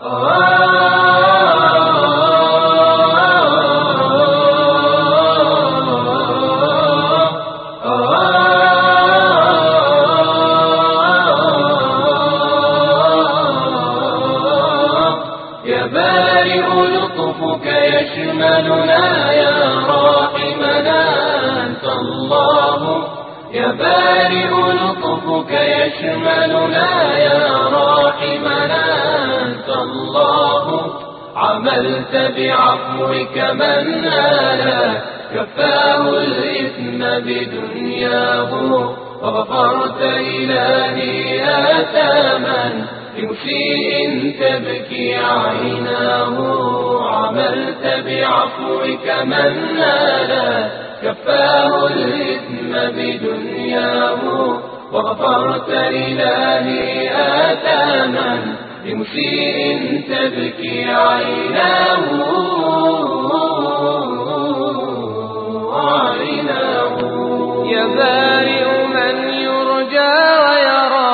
يا بعفوك من نالا كفاه الإثم بدنياه وغفرت إلهي آثاما لمسيء تبكي عيناه عملت بعفوك من نالا كفاه الإثم بدنياه وغفرت إلهي آثاما لمسيء تبكي عيناه يا بارئ من يرجى ويرى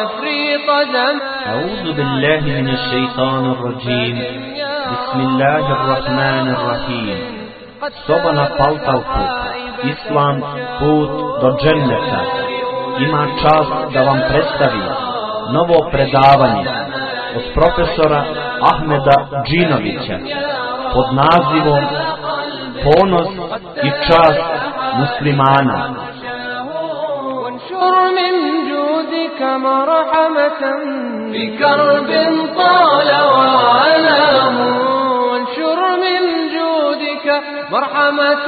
تفريط دم أعوذ بالله من الشيطان الرجيم بسم الله الرحمن الرحيم Soba paltavku, Islam, put do dženneta. Ima čast da vam predstavi novo predavanje od profesora Ahmeda Džinovića pod nazivom Ponos i čast muslimana. جودك مرحمة في كرب طال وعلاه وانشر من جودك مرحمة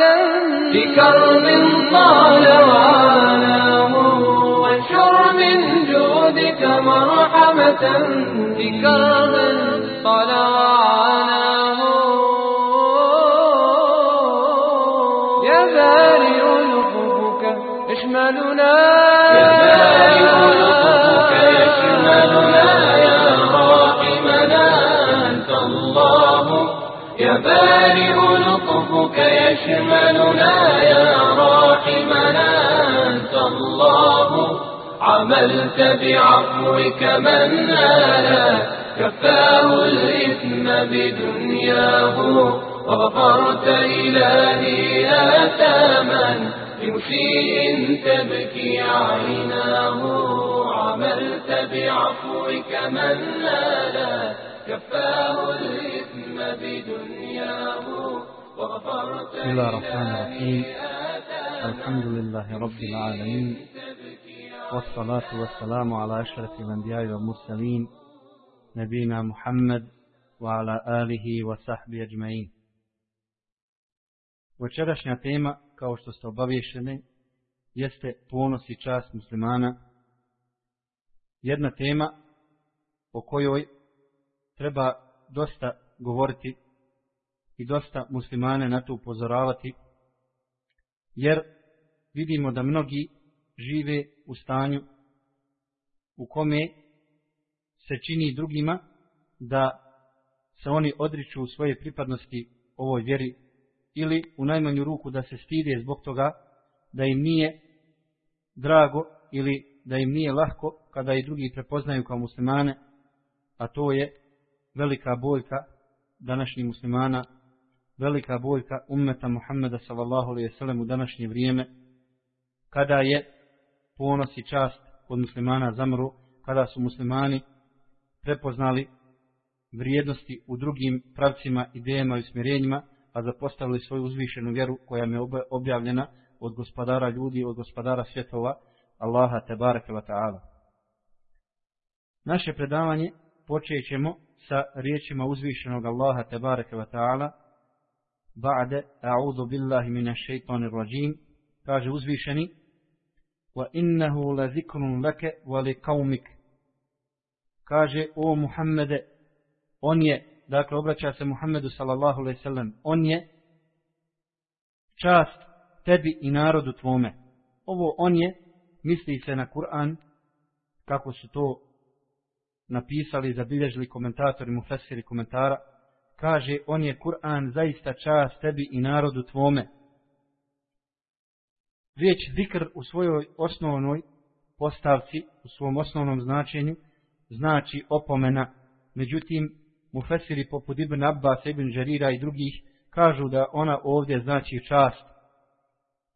في كرب طال وعلاه وانشر من جودك مرحمة في كرب طال وعاناه يا بارئ لطفك اشملنا. يا بارئ يشملنا يا راحمنا أنت الله. عملت بعفوك من نالا كفاه الإثم بدنياه. وغفرت إلهي آثاما لمسيء تبكي عيناه. عملت بعفوك من نالا كفاه الإثم بسم الله الرحمن الرحيم الحمد لله رب العالمين والصلاة والسلام على أشرف الأنبياء والمرسلين نبينا محمد وعلى آله وصحبه أجمعين Večerašnja tema, kao što ste obavješeni, jeste ponos i čast muslimana. Jedna tema o kojoj treba dosta govoriti i dosta muslimane na to upozoravati, jer vidimo da mnogi žive u stanju u kome se čini drugima da se oni odriču svoje pripadnosti ovoj vjeri ili u najmanju ruku da se stide zbog toga da im nije drago ili da im nije lahko kada i drugi prepoznaju kao muslimane, a to je velika boljka današnjih muslimana, velika boljka ummeta Muhammeda sallallahu alaihi sallam u današnje vrijeme, kada je ponos i čast kod muslimana zamru, kada su muslimani prepoznali vrijednosti u drugim pravcima, idejama i usmjerenjima, a zapostavili svoju uzvišenu vjeru koja je objavljena od gospodara ljudi, od gospodara svjetova, Allaha tebareke wa ta'ala. Naše predavanje počećemo sa riječima uzvišenog Allaha tebareke wa ta'ala Ba'de, a'udhu billahi minash shaitanir rajim, kaže uzvišeni wa innahu la zikrun laka wa li qaumik kaže o Muhammede on je dakle obraća se Muhammedu sallallahu alejhi ve sellem on je čast tebi i narodu tvome. Ovo on je misli se na Kur'an kako su to napisali zabilježili komentatori mufesiri komentara kaže on je Kur'an zaista čast tebi i narodu tvome riječ zikr u svojoj osnovnoj postavci u svom osnovnom značenju znači opomena međutim Mufesiri poput Ibn Abbas, Ibn Žerira i drugih kažu da ona ovdje znači čast.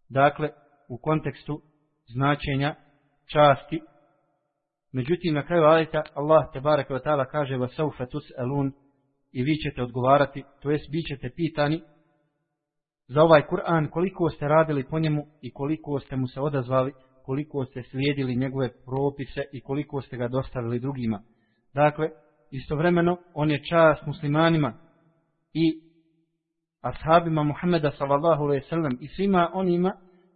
Dakle, u kontekstu značenja časti. Međutim, na kraju ajeta Allah te barek ve ta'ala kaže va saufa tus'alun i vi ćete odgovarati, to jest bit ćete pitani za ovaj Kur'an koliko ste radili po njemu i koliko ste mu se odazvali, koliko ste slijedili njegove propise i koliko ste ga dostavili drugima. Dakle, istovremeno on je čast muslimanima i ashabima Muhammeda sallallahu alejhi ve sellem i svima onima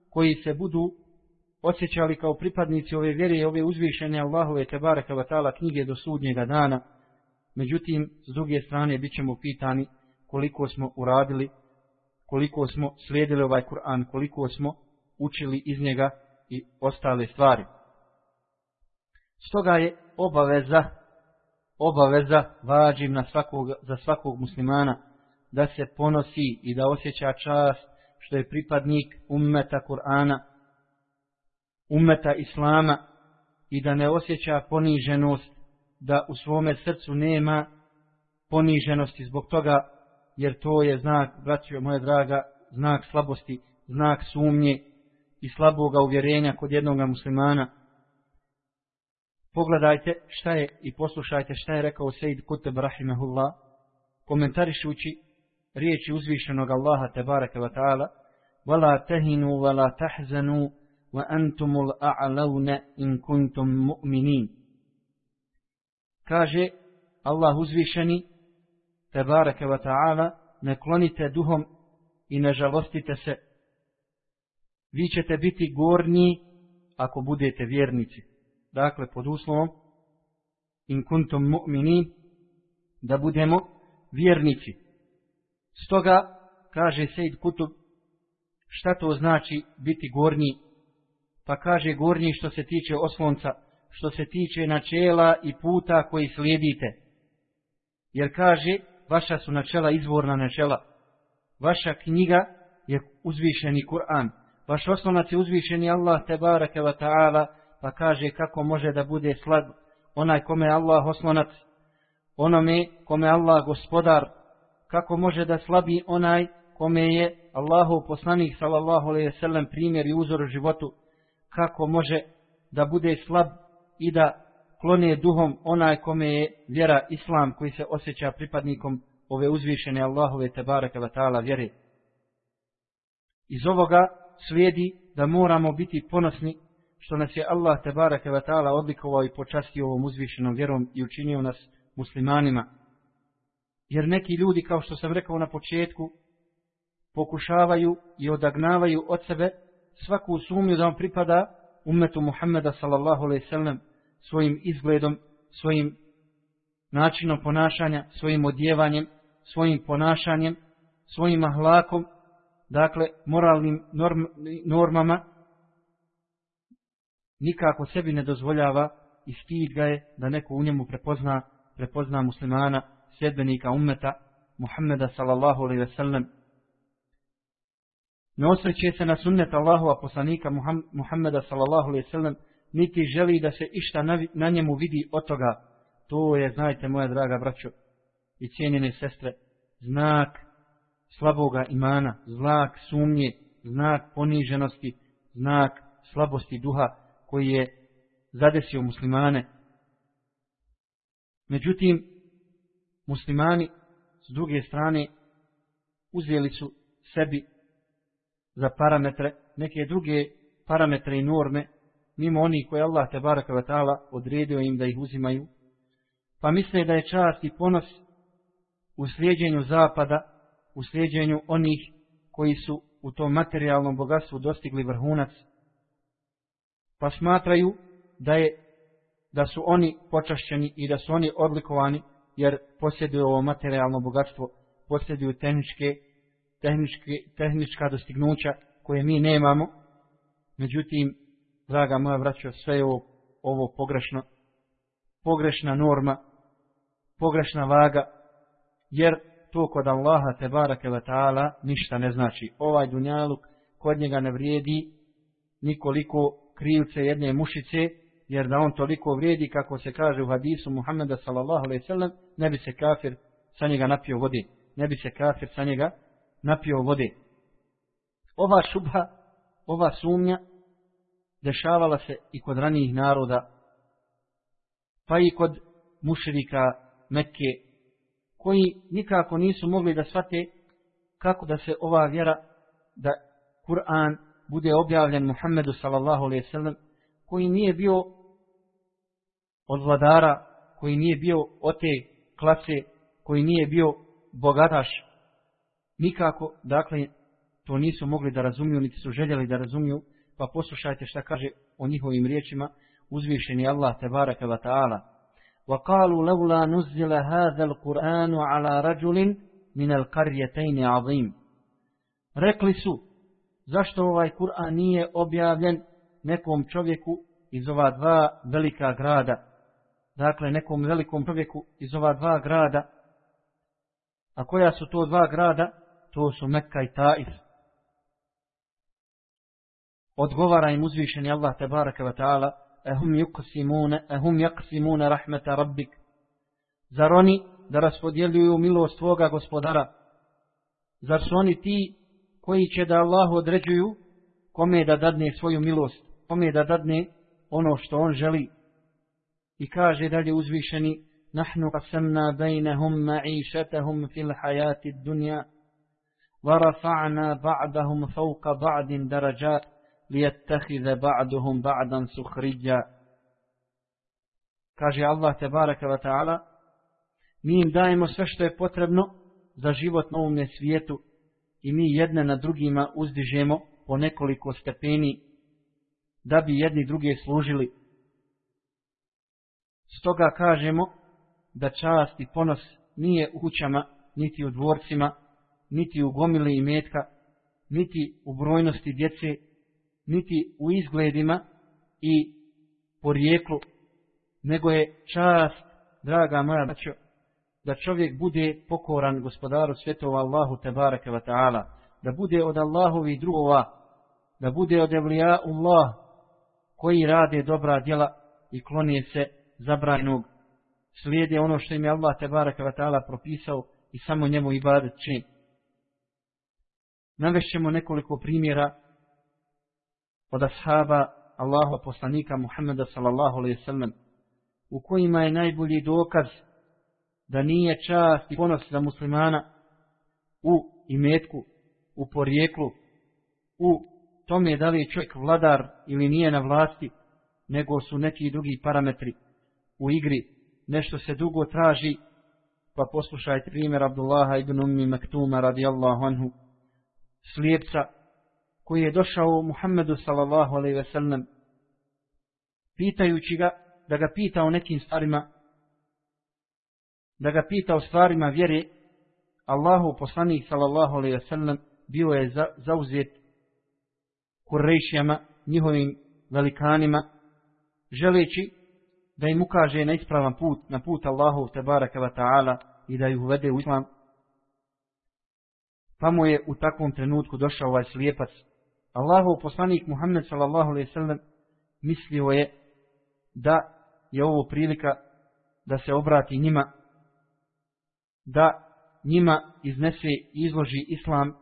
koji se budu osjećali kao pripadnici ove vjere i ove uzvišene Allahove tebareke ve taala knjige do sudnjega dana. Međutim, s druge strane bićemo pitani koliko smo uradili, koliko smo slijedili ovaj Kur'an, koliko smo učili iz njega i ostale stvari. Stoga je obaveza obaveza vađim na svakog, za svakog muslimana da se ponosi i da osjeća čast što je pripadnik ummeta Kur'ana, ummeta Islama i da ne osjeća poniženost da u svome srcu nema poniženosti zbog toga, jer to je znak, braćo moje draga, znak slabosti, znak sumnje i slaboga uvjerenja kod jednog muslimana. Pogledajte šta je i poslušajte šta je rekao Sejid Kutab Rahimahullah, komentarišući riječi uzvišenog Allaha tebareke wa ta'ala, وَلَا تَهِنُوا وَلَا تَحْزَنُوا وَأَنْتُمُ الْأَعْلَوْنَ إِن كُنْتُمْ مُؤْمِنِينَ Kaže Allah uzvišeni Tebareke wa ta'ala, ne klonite duhom i ne žalostite se. Vi ćete biti gornji ako budete vjernici dakle pod uslovom in kuntum mu'minin da budemo vjernici. Stoga kaže Sejid Kutub šta to znači biti gornji pa kaže gornji što se tiče oslonca što se tiče načela i puta koji slijedite. Jer kaže vaša su načela izvorna načela. Vaša knjiga je uzvišeni Kur'an. Vaš oslonac je uzvišeni Allah tebareke wa ta'ala pa kaže kako može da bude slab onaj kome je Allah oslonac, onome kome je Allah gospodar, kako može da slabi onaj kome je Allahu poslanik sallallahu alejhi ve sellem primjer i uzor u životu, kako može da bude slab i da klone duhom onaj kome je vjera islam koji se osjeća pripadnikom ove uzvišene Allahove tebareke ve taala vjere. Iz ovoga slijedi da moramo biti ponosni što nas je Allah tebareke ve wa ta'ala odlikovao i počastio ovom uzvišenom vjerom i učinio nas muslimanima. Jer neki ljudi, kao što sam rekao na početku, pokušavaju i odagnavaju od sebe svaku sumnju da on pripada umetu Muhammeda sallallahu alaihi sallam svojim izgledom, svojim načinom ponašanja, svojim odjevanjem, svojim ponašanjem, svojim ahlakom, dakle moralnim norm, normama nikako sebi ne dozvoljava i stid ga je da neko u njemu prepozna, prepozna muslimana, sjedbenika ummeta, Muhammeda sallallahu alaihi ve sellem. Ne osreće se na sunnet Allahova poslanika Muhammeda sallallahu alaihi ve sellem, niti želi da se išta na, na njemu vidi od toga. To je, znajte moja draga braćo i cijenjene sestre, znak slaboga imana, znak sumnje, znak poniženosti, znak slabosti duha, koji je zadesio muslimane. Međutim, muslimani s druge strane uzeli su sebi za parametre, neke druge parametre i norme, mimo oni koje Allah te baraka wa ta'ala odredio im da ih uzimaju, pa misle da je čast i ponos u slijedjenju zapada, u slijedjenju onih koji su u tom materijalnom bogatstvu dostigli vrhunac, pa smatraju da je da su oni počašćeni i da su oni odlikovani jer posjeduju ovo materijalno bogatstvo, posjeduju tehničke, tehničke, tehnička dostignuća koje mi nemamo. Međutim, draga moja braćo, sve je ovo, ovo pogrešno, pogrešna norma, pogrešna vaga, jer to kod Allaha te barake ta'ala ništa ne znači. Ovaj dunjaluk kod njega ne vrijedi nikoliko krivce jedne mušice, jer da on toliko vrijedi, kako se kaže u hadisu Muhammeda sallallahu alaihi sallam, ne bi se kafir sa njega napio vode. Ne bi se kafir sa njega napio vode. Ova šubha, ova sumnja, dešavala se i kod ranijih naroda, pa i kod mušrika Mekke, koji nikako nisu mogli da shvate kako da se ova vjera, da Kur'an bude objavljen Muhammedu sallallahu alaihi sallam, koji nije bio od vladara, koji nije bio od te klase, koji nije bio bogataš, nikako, dakle, to nisu mogli da razumiju, niti su željeli da razumiju, pa poslušajte šta kaže o njihovim riječima uzvišeni Allah tebareke wa ta'ala. وقالوا لولا نزل هذا القرآن على رجل من القريتين عظيم rekli su zašto ovaj Kur'an nije objavljen nekom čovjeku iz ova dva velika grada dakle nekom velikom čovjeku iz ova dva grada a koja su to dva grada to su Mekka i Taif odgovara im uzvišeni Allah tebareke ve taala ehum yuqsimuna ehum yaqsimuna rahmeta rabbik zar oni da raspodjeljuju milost tvoga gospodara zar su oni ti koji će da Allahu određuju kome da dadne svoju milost kome da dadne ono što on želi i kaže dalje uzvišeni nahnu qasamna bainahum ma'ishatahum fil hayati dunya ورفعنا بعضهم فوق بعض درجات lijetahize ba'duhum ba'dan suhridja. Kaže Allah te baraka wa ta'ala, mi im dajemo sve što je potrebno za život na ovom svijetu i mi jedne na drugima uzdižemo po nekoliko stepeni da bi jedni druge služili. Stoga kažemo da čast i ponos nije u kućama, niti u dvorcima, niti u gomili i metka, niti u brojnosti djece, niti u izgledima i porijeklu, nego je čast, draga moja braćo, da čovjek bude pokoran gospodaru svjetova Allahu tebareke wa ta'ala, da bude od Allahovi drugova, da bude od evlija Allah, koji rade dobra djela i klonije se zabranjenog, slijede ono što im je Allah tebareke wa ta'ala propisao i samo njemu ibadet čin. Navešćemo nekoliko primjera od ashaba Allahu poslanika Muhammeda sallallahu alaihi sallam u kojima je najbolji dokaz da nije čast i ponos za muslimana u imetku, u porijeklu, u tome da li je čovjek vladar ili nije na vlasti, nego su neki drugi parametri u igri. Nešto se dugo traži, pa poslušajte primjer Abdullaha ibn Ummi Maktuma radijallahu anhu, slijepca koji je došao Muhammedu sallallahu alaihi ve sellem pitajući ga da ga pita o nekim stvarima da ga pita o stvarima vjere Allahu poslanik sallallahu alaihi ve sellem bio je za, zauzet kurejšijama, njihovim velikanima želeći da im ukaže na ispravan put na put Allahov te baraka wa ta'ala i da ih uvede u islam. Pa mu je u takvom trenutku došao ovaj slijepac Allahov poslanik Muhammed sallallahu alejhi ve sellem mislio je da je ovo prilika da se obrati njima da njima iznese i izloži islam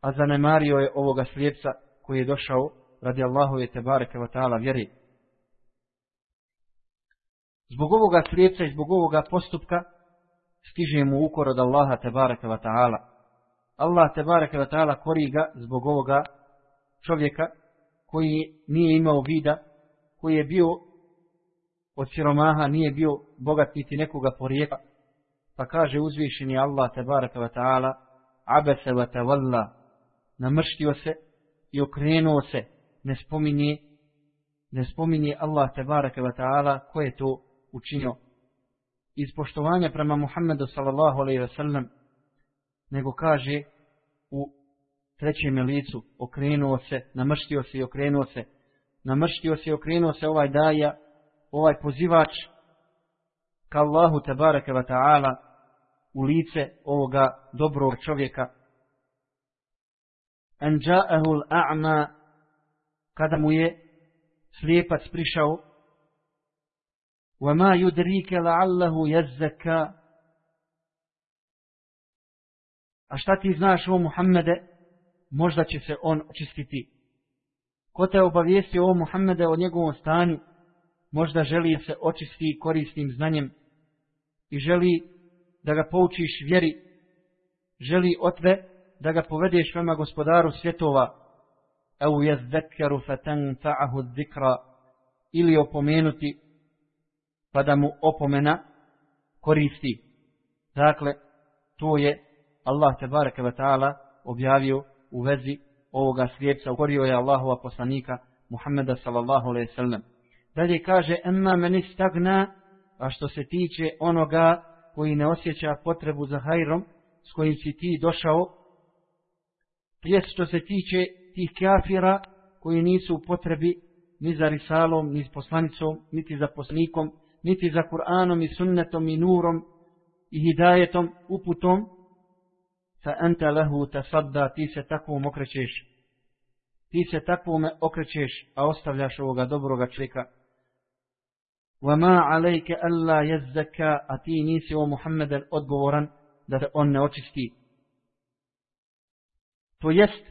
a zanemario je ovoga slijepca koji je došao radi Allahove te bareke ve taala vjeri Zbog ovoga slijepca i zbog ovoga postupka stiže mu ukor od Allaha te bareke ve taala. Allah te bareke ve taala kori ga zbog ovoga čovjeka koji nije imao vida, koji je bio od siromaha, nije bio bogat niti nekoga porijeka, pa kaže uzvišeni Allah tabaraka wa ta'ala, abese wa tavalla, namrštio se i okrenuo se, ne spominje, ne spominje Allah tabaraka wa ta'ala ko je to učinio. Iz poštovanja prema Muhammedu sallallahu alaihi wa sallam, nego kaže u trećem licu okrenuo se, namrštio se i okrenuo se, namrštio se i okrenuo se ovaj daja, ovaj pozivač ka Allahu tabaraka wa ta'ala u lice ovoga dobrog čovjeka. An ja'ahu al-a'ma kada mu je slijepac prišao wa ma yudrike la'allahu yazzaka A šta ti znaš o Muhammede? Možda će se on očistiti. Ko te obavijesti o Muhammede o njegovom stanju? Možda želi se očisti korisnim znanjem i želi da ga poučiš vjeri. Želi otve da ga povedeš prema gospodaru svjetova. au je zdekeru fatan fa'ahu zikra ili opomenuti pa da mu opomena koristi. Dakle, to je Allah te bareke ve taala objavio u vezi ovoga slijepca, ukorio je Allahova poslanika Muhammeda sallallahu alaihi sallam. Dalje kaže: "Emma meni stagna, a što se tiče onoga koji ne osjeća potrebu za hajrom s kojim si ti došao, jest što se tiče tih kafira koji nisu u potrebi ni za risalom, ni s poslanicom, niti za poslanikom, niti za Kur'anom i sunnetom i nurom i hidajetom, uputom, fa anta lahu tasadda, ti se takvom okrećeš. Ti se takvom okrećeš, a ostavljaš ovoga dobroga čovjeka. Wa ma alayka alla yazzaka, a ti nisi o Muhammeden odgovoran da te on ne očisti. To jest,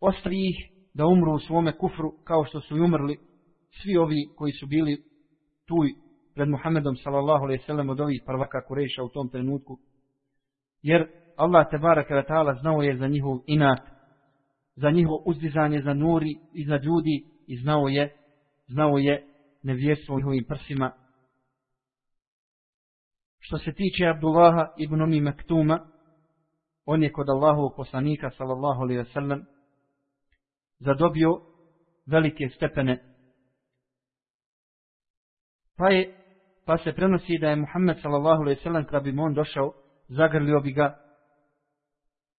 ostavi ih da umru u svome kufru kao što su umrli svi ovi koji su bili tu pred Muhammedom sallallahu alejhi ve sellem od ovih prvaka Kurejša u tom trenutku. Jer Allah te baraka ve taala znao je za njihov inat, za njihovo uzdizanje za nuri iznad ljudi i znao je, znao je nevjerstvo u njihovim prsima. Što se tiče Abdullaha ibn Umi Maktuma, on je kod Allahovog poslanika sallallahu alejhi ve sellem zadobio velike stepene. Pa je pa se prenosi da je Muhammed sallallahu alejhi ve sellem kada bi on došao, zagrlio bi ga,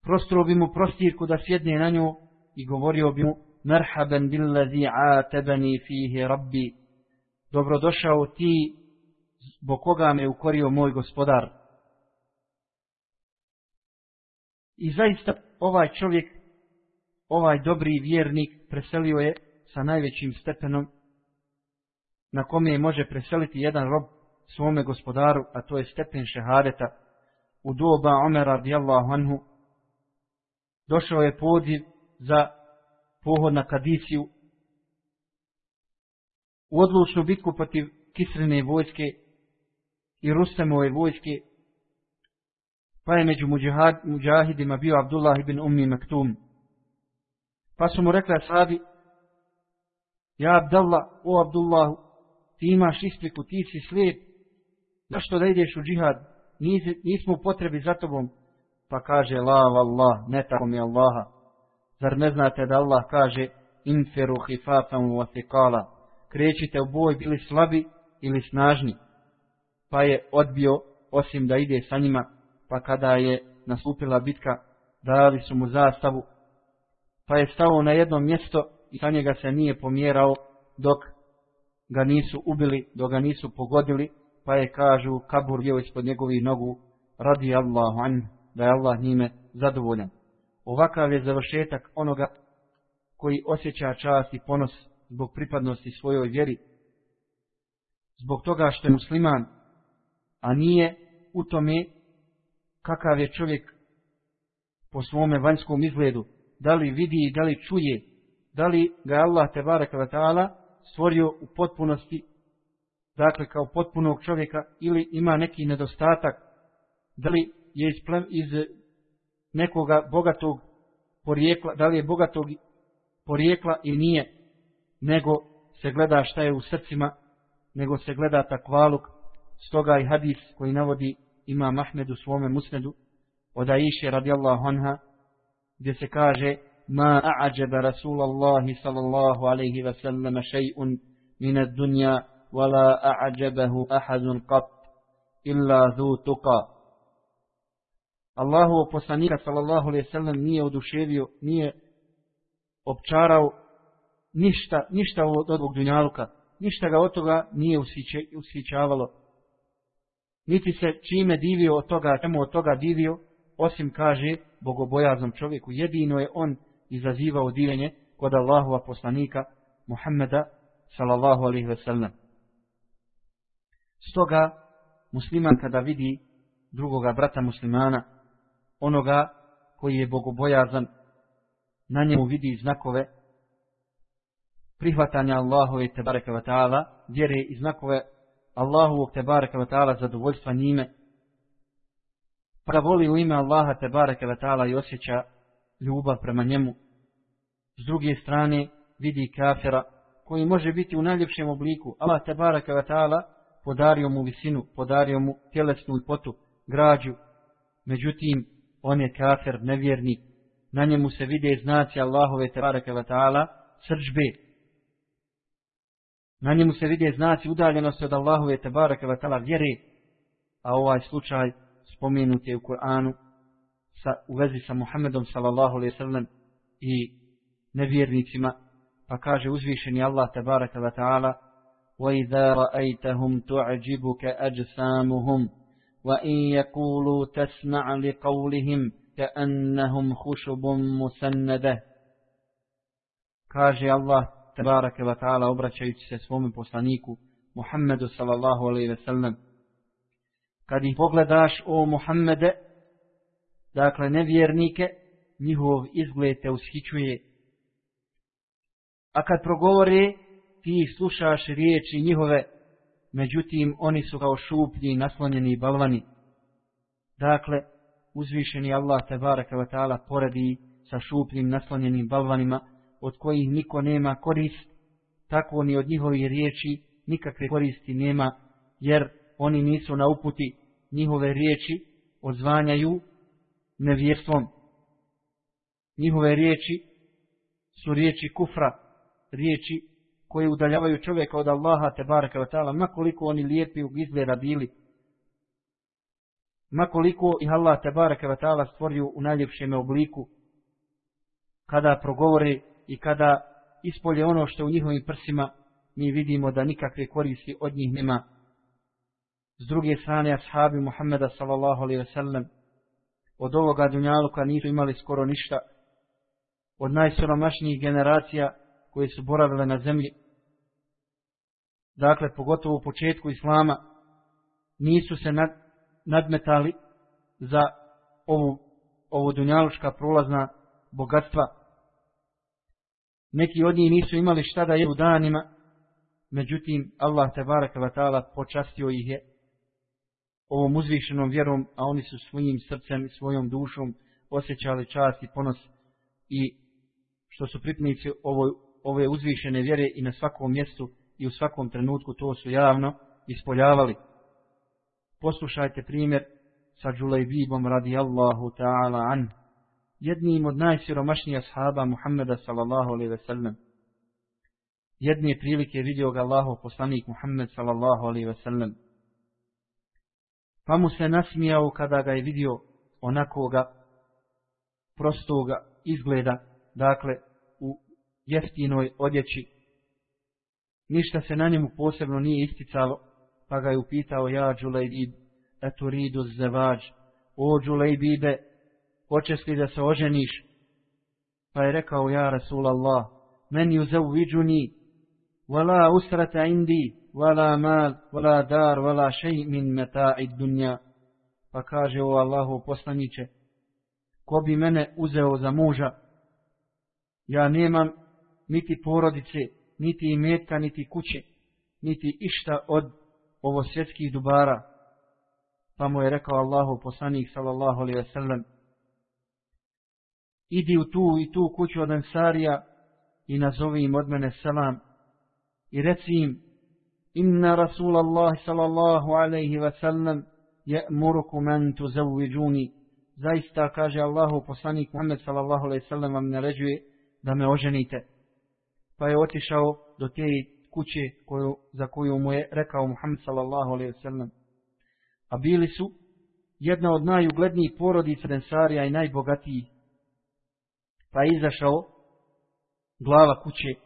prostro bi mu prostirku da sjedne na nju i govorio bi mu Merhaben billazi atabani fihi rabbi. Dobrodošao ti zbog koga me ukorio moj gospodar. I zaista ovaj čovjek ovaj dobri vjernik preselio je sa najvećim stepenom na kome je može preseliti jedan rob svome gospodaru, a to je stepen šehadeta. U doba Omera radijallahu anhu došao je poziv za pohod na Kadisiju. U odlučnu bitku protiv Kisrine vojske i Rustemove vojske pa je među muđahidima bio Abdullah ibn Ummi Maktum. Pa su mu rekli ashabi ja Abdallah, o Abdullahu ti imaš ispriku, ti si slijep zašto da ideš u džihad? Nismo u potrebi za tobom pa kaže la Allah, ne tako mi Allaha. Zar ne znate da Allah kaže inferu hifafan u asikala, krećite u boj bili slabi ili snažni. Pa je odbio osim da ide sa njima, pa kada je nastupila bitka, dali su mu zastavu, pa je stao na jedno mjesto i sa njega se nije pomjerao dok ga nisu ubili, dok ga nisu pogodili, pa je kažu kabur bio ispod njegovih nogu, radi Allahu anhu da je Allah njime zadovoljan. Ovakav je završetak onoga koji osjeća čast i ponos zbog pripadnosti svojoj vjeri, zbog toga što je musliman, a nije u tome kakav je čovjek po svome vanjskom izgledu, da li vidi i da li čuje, da li ga Allah te baraka ta'ala stvorio u potpunosti, dakle kao potpunog čovjeka, ili ima neki nedostatak, da li je iz, plem, iz nekoga bogatog porijekla, da li je bogatog porijekla i nije, nego se gleda šta je u srcima, nego se gleda takvaluk, stoga i hadis koji navodi ima Mahmed u svome musnedu, od Aisha radijallahu anha, gdje se kaže, ma a'ađeba Rasulallahi sallallahu alaihi ve selleme še'un min ad dunja, wala a'ađebahu ahadun qat, illa zu tuqa. Allahovog poslanika sallallahu alejhi ve sellem nije oduševio, nije opčarao ništa, ništa od ovog dunjaluka, ništa ga od toga nije usvićavalo. Niti se čime divio od toga, čemu od toga divio, osim kaže bogobojaznom čovjeku. Jedino je on izazivao divljenje kod Allahova poslanika Muhammeda sallallahu alejhi ve sellem. Stoga musliman kada vidi drugoga brata muslimana onoga koji je bogobojazan, na njemu vidi znakove prihvatanja Allahove te bareke ve taala, vjere i znakove Allahovog te bareke ve taala zadovoljstva njime. Pa voli u ime Allaha te bareke ve taala i osjeća ljubav prema njemu. S druge strane vidi kafira koji može biti u najljepšem obliku. Allah te bareke ve taala podario mu visinu, podario mu tjelesnu ljepotu, građu. Međutim, on je kafir, nevjernik. Na njemu se vide znaci Allahove tebareke ve taala srđbe, Na njemu se vide znaci udaljenosti od Allahove tebareke ve taala vjere, a ovaj slučaj spomenut je u Kur'anu sa, u vezi sa Muhammedom sallallahu alejhi ve sellem i nevjernicima, pa kaže uzvišeni Allah tebareke ve taala: "Wa رَأَيْتَهُمْ تُعْجِبُكَ tu'jibuka ajsamuhum wa in yaqulu tasma' li qawlihim ka'annahum khushubun musannadah." Kaže Allah tebareke wa ta'ala obraćajući se svome poslaniku Muhammedu sallallahu alaihi ve sellem kad ih pogledaš o Muhammede dakle nevjernike njihov izgled te ushićuje a kad progovore ti slušaš riječi njihove međutim oni su kao šuplji naslonjeni balvani dakle uzvišeni Allah tebareke wa ta'ala poredi sa šupljim naslonjenim balvanima od kojih niko nema korist, tako ni od njihovih riječi nikakve koristi nema, jer oni nisu na uputi njihove riječi odzvanjaju nevjerstvom. Njihove riječi su riječi kufra, riječi koje udaljavaju čovjeka od Allaha te baraka wa ta'ala, makoliko oni lijepi u izgleda bili, makoliko ih Allah te baraka wa ta'ala stvorio u najljepšem obliku, kada progovore i kada ispolje ono što u njihovim prsima mi vidimo da nikakve koristi od njih nema. S druge strane, ashabi Muhammeda sallallahu alaihi ve sellem od ovoga dunjaluka nisu imali skoro ništa. Od najsiromašnijih generacija koje su boravile na zemlji. Dakle, pogotovo u početku Islama, nisu se nad, nadmetali za ovu, ovu dunjaluška prolazna bogatstva. Neki od njih nisu imali šta da jedu danima, međutim Allah te baraka ta'ala počastio ih je ovom uzvišenom vjerom, a oni su svojim srcem i svojom dušom osjećali čast i ponos i što su pripnici ovo, ove uzvišene vjere i na svakom mjestu i u svakom trenutku to su javno ispoljavali. Poslušajte primjer sa Đulejbibom radijallahu ta'ala anhu jednim od najsiromašnijih ashaba Muhammeda sallallahu alaihi ve sellem. Jedne prilike vidio ga Allahov poslanik Muhammed sallallahu alaihi ve sellem. Pa mu se nasmijao kada ga je vidio onakoga prostoga izgleda, dakle u jeftinoj odjeći. Ništa se na njemu posebno nije isticalo, pa ga je upitao ja Džulejbid, eturidu zevađ, o Džulejbide, hoćeš li da se oženiš? Pa je rekao, ja Rasulallah, men ju zavviđuni, wala usrata indi, wala mal, wala dar, wala šej min meta'i dunja. Pa kaže o Allahu poslaniće, ko bi mene uzeo za muža? Ja nemam niti porodice, niti imetka, niti kuće, niti išta od ovo svjetskih dubara. Pa mu je rekao Allahu poslanik sallallahu alaihi ve sellem, idi u tu i tu kuću od Ansarija i nazovi im od mene selam i reci im inna Rasulallah sallallahu alaihi ve sellem je muruku men tu zaista kaže Allahu poslanik Muhammed sallallahu alaihi ve sellem vam naređuje da me oženite pa je otišao do te kuće koju, za koju mu je rekao Muhammed sallallahu alaihi wa sallam a bili su jedna od najuglednijih porodica Densarija i najbogatiji. pa je izašao glava kuće,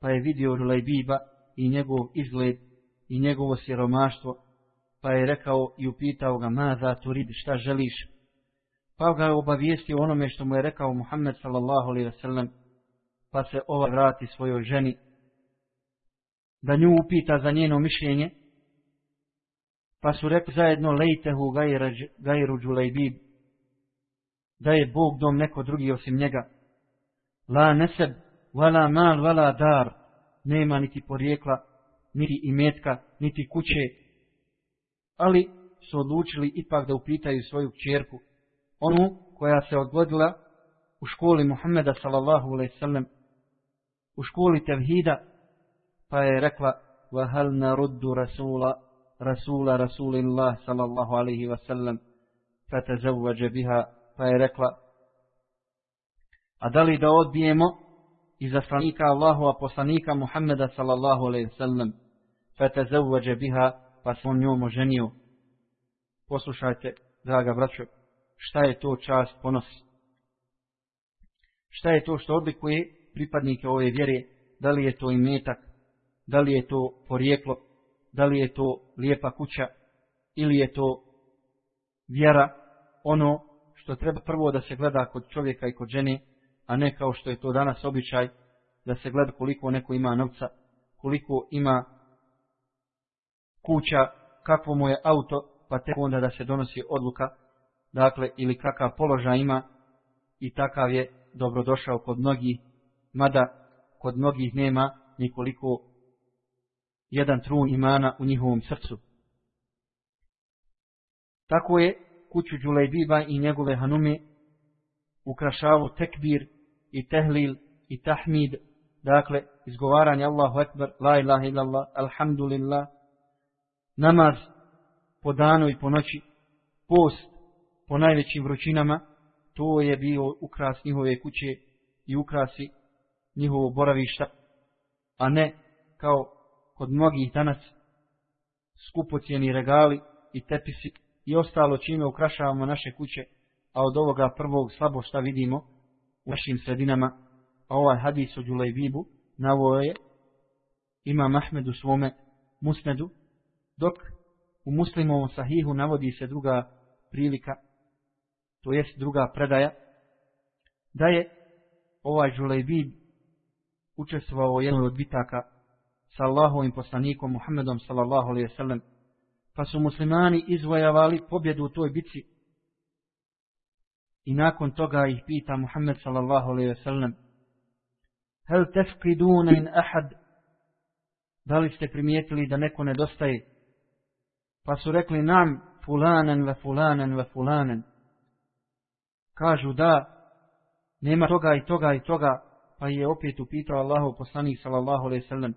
pa je vidio Rulajbiba i njegov izgled i njegovo siromaštvo, pa je rekao i upitao ga, ma za tu ridi, šta želiš? Pa ga je obavijestio onome što mu je rekao Muhammed sallallahu alaihi wa sallam, pa se ova vrati svojoj ženi, da nju upita za njeno mišljenje, pa su rekli zajedno lejtehu gajru džulejbib, da je Bog dom neko drugi osim njega. La neseb, vala mal, vala dar, nema niti porijekla, niti imetka, niti kuće, ali su odlučili ipak da upitaju svoju čerku, onu koja se odgodila u školi Muhammeda sallallahu alaihi sallam, u školi tevhida, pa je rekla, وَهَلْ hal رَسُولَ rasula, rasula اللَّهِ sallallahu alaihi عَلَيْهِ sallam, فَتَزَوَّجَ بِهَا biha, pa je rekla, a da li da odbijemo izaslanika Allahu a poslanika Muhammeda sallallahu alaihi sallam, فَتَزَوَّجَ بِهَا biha, pa se on njom oženio. Poslušajte, draga braćo, šta je to čast ponos? Šta je to što odlikuje pripadnike ove vjere? Da li je to imetak? Da li je to porijeklo? Da li je to lijepa kuća? Ili je to vjera? Ono što treba prvo da se gleda kod čovjeka i kod žene, a ne kao što je to danas običaj, da se gleda koliko neko ima novca, koliko ima kuća, kakvo mu je auto, pa tek onda da se donosi odluka, dakle, ili kakav položaj ima, i takav je dobrodošao kod mnogih, mada kod mnogih nema nikoliko jedan trun imana u njihovom srcu. Tako je kuću Đulejbiba i njegove hanume ukrašavao tekbir i tehlil i tahmid, dakle, izgovaranje Allahu Ekber, la ilaha illallah, alhamdulillah, namaz po danu i po noći, post po najvećim vrućinama, to je bio ukras njihove kuće i ukrasi njihovo boravišta, a ne kao kod mnogih danas skupocijeni regali i tepisi i ostalo čime ukrašavamo naše kuće, a od ovoga prvog slabo šta vidimo u našim sredinama, a ovaj hadis o Đulejbibu navoje je Imam Ahmed u svome musnedu, dok u muslimovom sahihu navodi se druga prilika, to jest druga predaja, da je ovaj Žulejbib učestvovao u jednoj od bitaka sa Allahovim poslanikom Muhammedom sallallahu alaihi sallam, pa su muslimani izvojavali pobjedu u toj bitci. I nakon toga ih pita Muhammed sallallahu alaihi sallam, Hel tefkiduna in ahad, da li ste primijetili da neko nedostaje? Pa su rekli nam fulanen ve fulanen ve fulanen. Kažu da, nema toga i toga i toga, pa je opet upitao Allahov poslanik sallallahu alejhi ve sellem: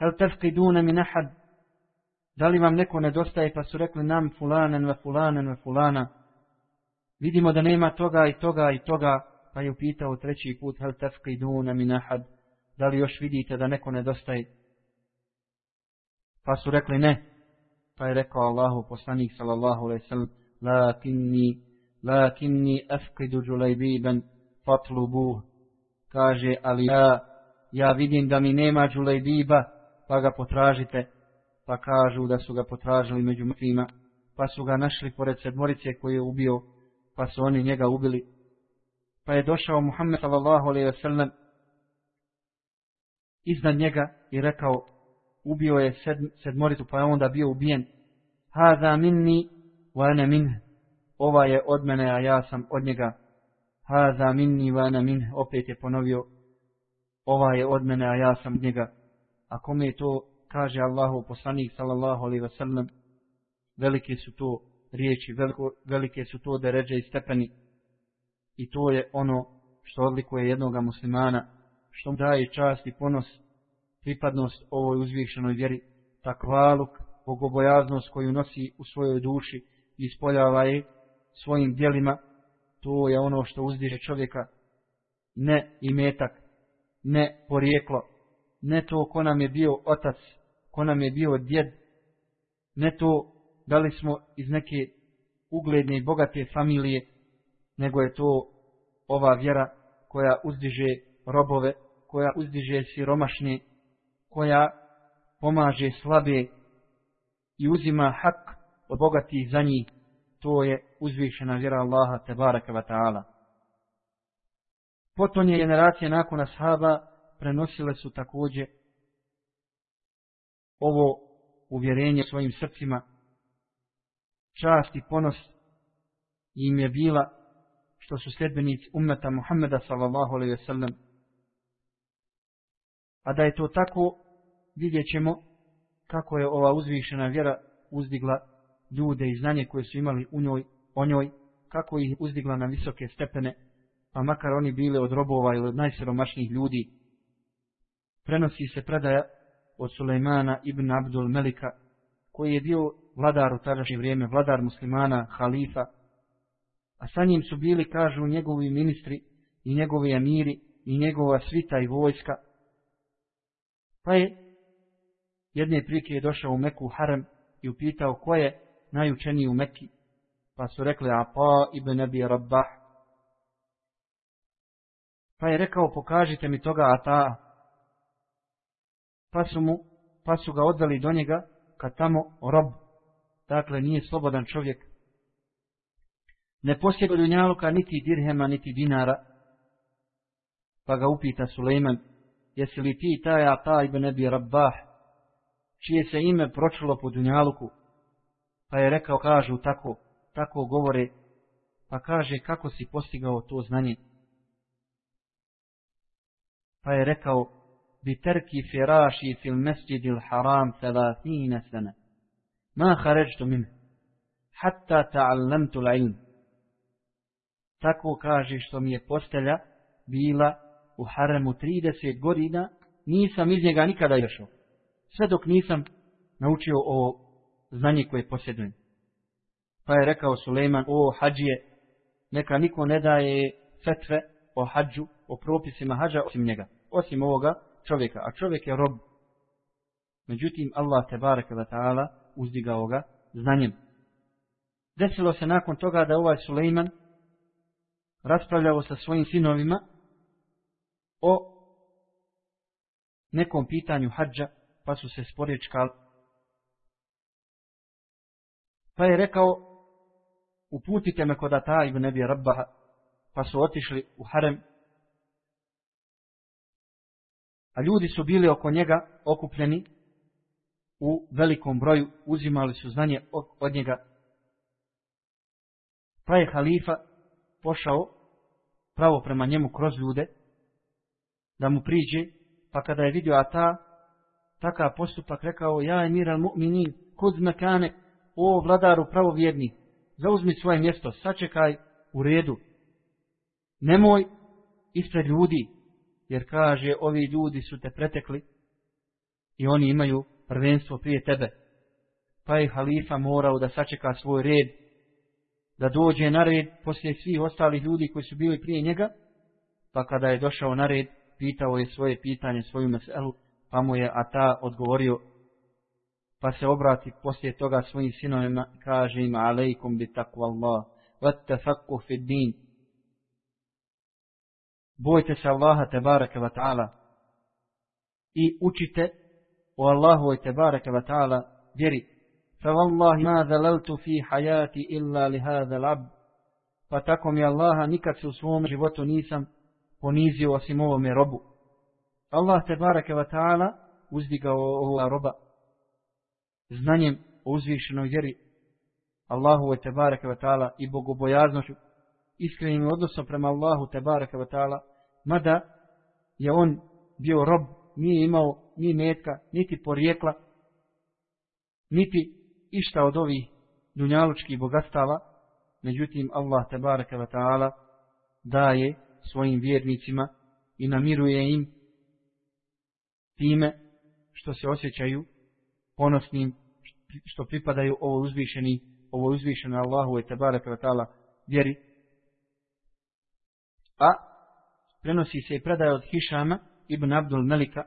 Hel tafqiduna min ahad, da li vam neko nedostaje, pa su rekli nam fulanen ve fulanen ve fulana. Vidimo da nema toga i toga i toga, pa je upitao treći put, hel tafqiduna min ahad, da li još vidite da neko nedostaje? Pa su rekli ne, pa je rekao Allahu poslanik sallallahu alejhi ve sellem lakinni lakinni afqidu julaybiban fatlubuhu." Kaže ali ja ja vidim da mi nema julaybiba pa ga potražite pa kažu da su ga potražili među mrtvima pa su ga našli pored sedmorice koji je ubio pa su oni njega ubili pa je došao Muhammed sallallahu alejhi ve sellem iznad njega i rekao ubio je sedm, sedmoricu, pa je onda bio ubijen. Hada minni, wa ana minha. Ova je od mene, a ja sam od njega. Haza minni, vana min. Opet je ponovio. Ova je od mene, a ja sam od njega. A kome je to, kaže Allahu poslanik, sallallahu alaihi wasallam, velike su to riječi, veliko, velike su to deređe i stepeni. I to je ono što odlikuje jednoga muslimana, što mu daje čast i ponos pripadnost ovoj uzvišenoj vjeri, takvaluk, bogobojaznost koju nosi u svojoj duši i ispoljava je svojim dijelima, to je ono što uzdiže čovjeka, ne imetak, ne porijeklo, ne to ko nam je bio otac, ko nam je bio djed, ne to da li smo iz neke ugledne i bogate familije, nego je to ova vjera koja uzdiže robove, koja uzdiže siromašne koja pomaže slabe i uzima hak od bogatih za njih, to je uzvišena vjera Allaha tebaraka wa ta'ala. Potom je generacije nakon ashaba prenosile su također ovo uvjerenje svojim srcima, čast i ponos im je bila što su sljedbenici ummeta Muhammeda sallallahu alaihi ve sellem. A da je to tako, vidjet ćemo kako je ova uzvišena vjera uzdigla ljude i znanje koje su imali u njoj, o njoj, kako ih uzdigla na visoke stepene, pa makar oni bile od robova ili od najsiromašnijih ljudi. Prenosi se predaja od Sulejmana ibn Abdul Melika, koji je bio vladar u tadašnje vrijeme, vladar muslimana, halifa, a sa njim su bili, kažu, njegovi ministri i njegovi emiri i njegova svita i vojska. Pa je jedne prike je došao u Meku Harem i upitao ko je najučeniji u Mekki. Pa su rekli Apa ibn Abi Rabbah. Pa je rekao pokažite mi toga Ata. Pa su mu, pa su ga odveli do njega kad tamo rob. Dakle, nije slobodan čovjek. Ne posjeduje dunjaluka niti dirhema, niti dinara. Pa ga upita Sulejman, jesi li ti taj Ata ibn Abi Rabbah, čije se ime pročulo po dunjaluku? Pa je rekao, kažu tako, tako govore, pa kaže kako si postigao to znanje. Pa je rekao, bi terki firaši fil mesjidil haram thalathina sana. Ma haređtu min, hatta ta'allamtu l'ilm. Tako kaže što mi je postelja bila u haremu 30 godina, nisam iz njega nikada išao. Sve dok nisam naučio o znanje koje posjedujem. Pa je rekao Suleiman, o hađije, neka niko ne daje fetve o hađu, o propisima hađa osim njega, osim ovoga čovjeka, a čovjek je rob. Međutim, Allah te baraka wa ta'ala uzdigao ga znanjem. Desilo se nakon toga da ovaj Suleiman raspravljao sa svojim sinovima o nekom pitanju hađa, pa su se sporečkali. Pa je rekao, uputite me kod Ata ibn Nebi Rabbaha, pa su otišli u harem. A ljudi su bili oko njega okupljeni u velikom broju, uzimali su znanje od njega. Pa je halifa pošao pravo prema njemu kroz ljude, da mu priđe, pa kada je vidio Ata, takav postupak rekao, ja je miral mu'minin, kud mekane, o vladaru pravovjedni, zauzmi svoje mjesto, sačekaj u redu. Nemoj ispred ljudi, jer kaže, ovi ljudi su te pretekli i oni imaju prvenstvo prije tebe. Pa je halifa morao da sačeka svoj red, da dođe na red poslije svih ostalih ljudi koji su bili prije njega, pa kada je došao na red, pitao je svoje pitanje, svoju meselu, pa mu je Ata odgovorio, pa se obrati poslije toga svojim sinovima, kaže im, alejkum bi takva Allah, vattafaku fi din. Bojte se Allaha te bareke wa ta'ala i učite o Allahu te bareke wa ta'ala vjeri. Fa wallahi ma zalaltu fi hayati illa li hadha l'ab. Pa tako mi Allaha nikad se u svom životu nisam ponizio osim ovome robu. Allah te bareke wa ta'ala uzdigao ovoga roba znanjem o uzvišenoj vjeri Allahu te bareke ve taala i bogobojaznošću iskrenim odnosom prema Allahu te ve taala mada je on bio rob nije imao ni metka niti porijekla niti išta od ovih dunjalučkih bogatstava. Međutim Allah te ve taala daje svojim vjernicima i namiruje im time što se osjećaju ponosnim što pripadaju ovo uzvišeni, ovo uzvišeno Allahu i Tebare Kratala vjeri. A prenosi se i predaje od Hišama ibn Abdul Melika,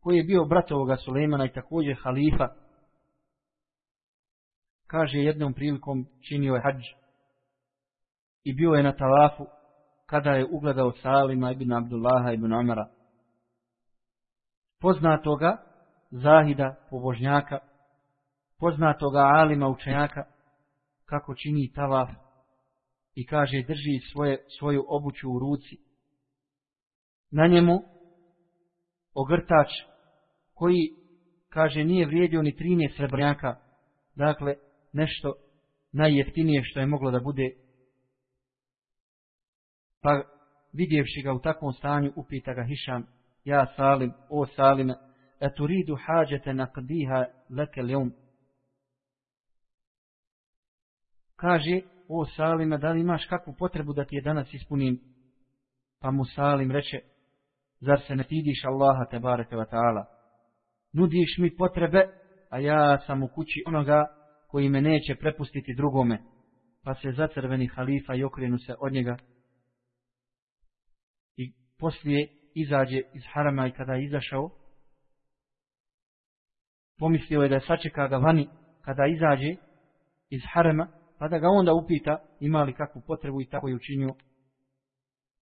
koji je bio brat ovoga Sulejmana i također halifa, kaže jednom prilikom činio je hađ i bio je na talafu kada je ugledao Salima ibn Abdullaha ibn Amara. Poznatoga, zahida, pobožnjaka, poznatoga alima učenjaka kako čini tavaf i kaže drži svoje, svoju obuću u ruci. Na njemu ogrtač koji kaže nije vrijedio ni 13 srebrnjaka, dakle nešto najjeftinije što je moglo da bude. Pa vidjevši ga u takvom stanju, upita ga Hišam, ja Salim, o Salime, eturidu hađete na kdiha leke ljum, Kaže, o Salime, da li imaš kakvu potrebu da ti je danas ispunim? Pa mu Salim reče, zar se ne tidiš Allaha te bareke wa ta'ala? Nudiš mi potrebe, a ja sam u kući onoga koji me neće prepustiti drugome. Pa se zacrveni halifa i okrenu se od njega. I poslije izađe iz harama i kada je izašao, pomislio je da sačeka ga vani kada izađe iz harama, pa da ga onda upita ima li kakvu potrebu i tako je učinio.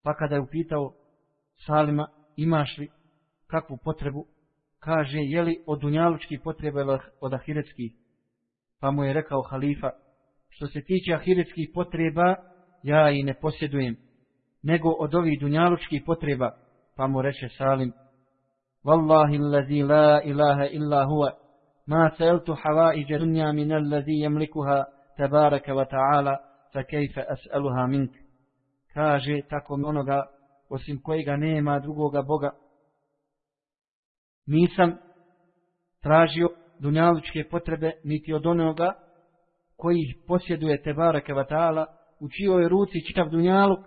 Pa kada je upitao Salima, imaš li kakvu potrebu, kaže, je li od dunjalučkih potreba ili od ahiretskih? Pa mu je rekao halifa, što se tiče ahiretskih potreba, ja i ne posjedujem, nego od ovih dunjalučkih potreba, pa mu reče Salim, Wallahi allazi la ilaha illa huwa, ma sa'altu hawaija dunya min allazi yamlikuha tebareke wa ta'ala, fa kejfe as'aluha mink. Kaže tako mi onoga osim kojega nema drugoga Boga. Nisam tražio dunjalučke potrebe niti od onoga koji ih posjeduje Tebareke Vatala u čijoj ruci čitav dunjaluk,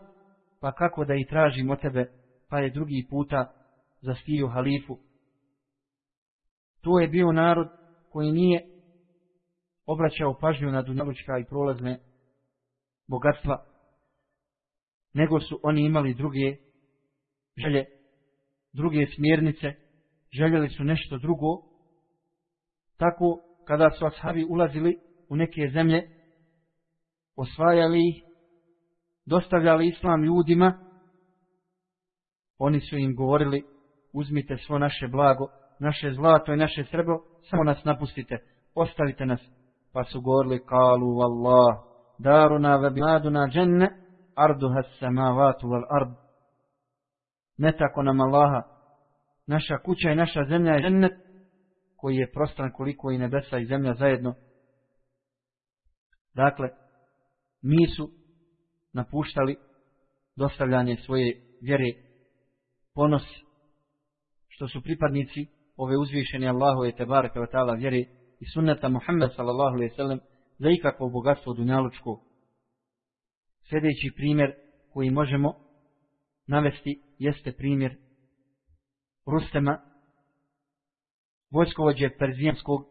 pa kako da i tražim od tebe, pa je drugi puta zastio halifu. To je bio narod koji nije obraćao pažnju na dunjalučka i prolazne bogatstva, nego su oni imali druge želje, druge smjernice, željeli su nešto drugo. Tako, kada su ashabi ulazili u neke zemlje, osvajali ih, dostavljali islam ljudima, oni su im govorili, uzmite svo naše blago, naše zlato i naše srebro, samo nas napustite, ostavite nas. Pa su govorili, kalu vallah, daruna vebiladuna dženne, arduha samavatu val ard. Ne tako nam Allaha, naša kuća i naša zemlja je džennet, koji je prostran koliko i nebesa i zemlja zajedno. Dakle, mi su napuštali dostavljanje svoje vjere, ponos, što su pripadnici ove uzvišene Allahove tebareke wa ta'ala vjere i sunneta Muhammed sallallahu alaihi sallam za ikakvo bogatstvo dunjalučko. Sljedeći primjer koji možemo navesti jeste primjer Rustema, vojskovođe Perzijanskog,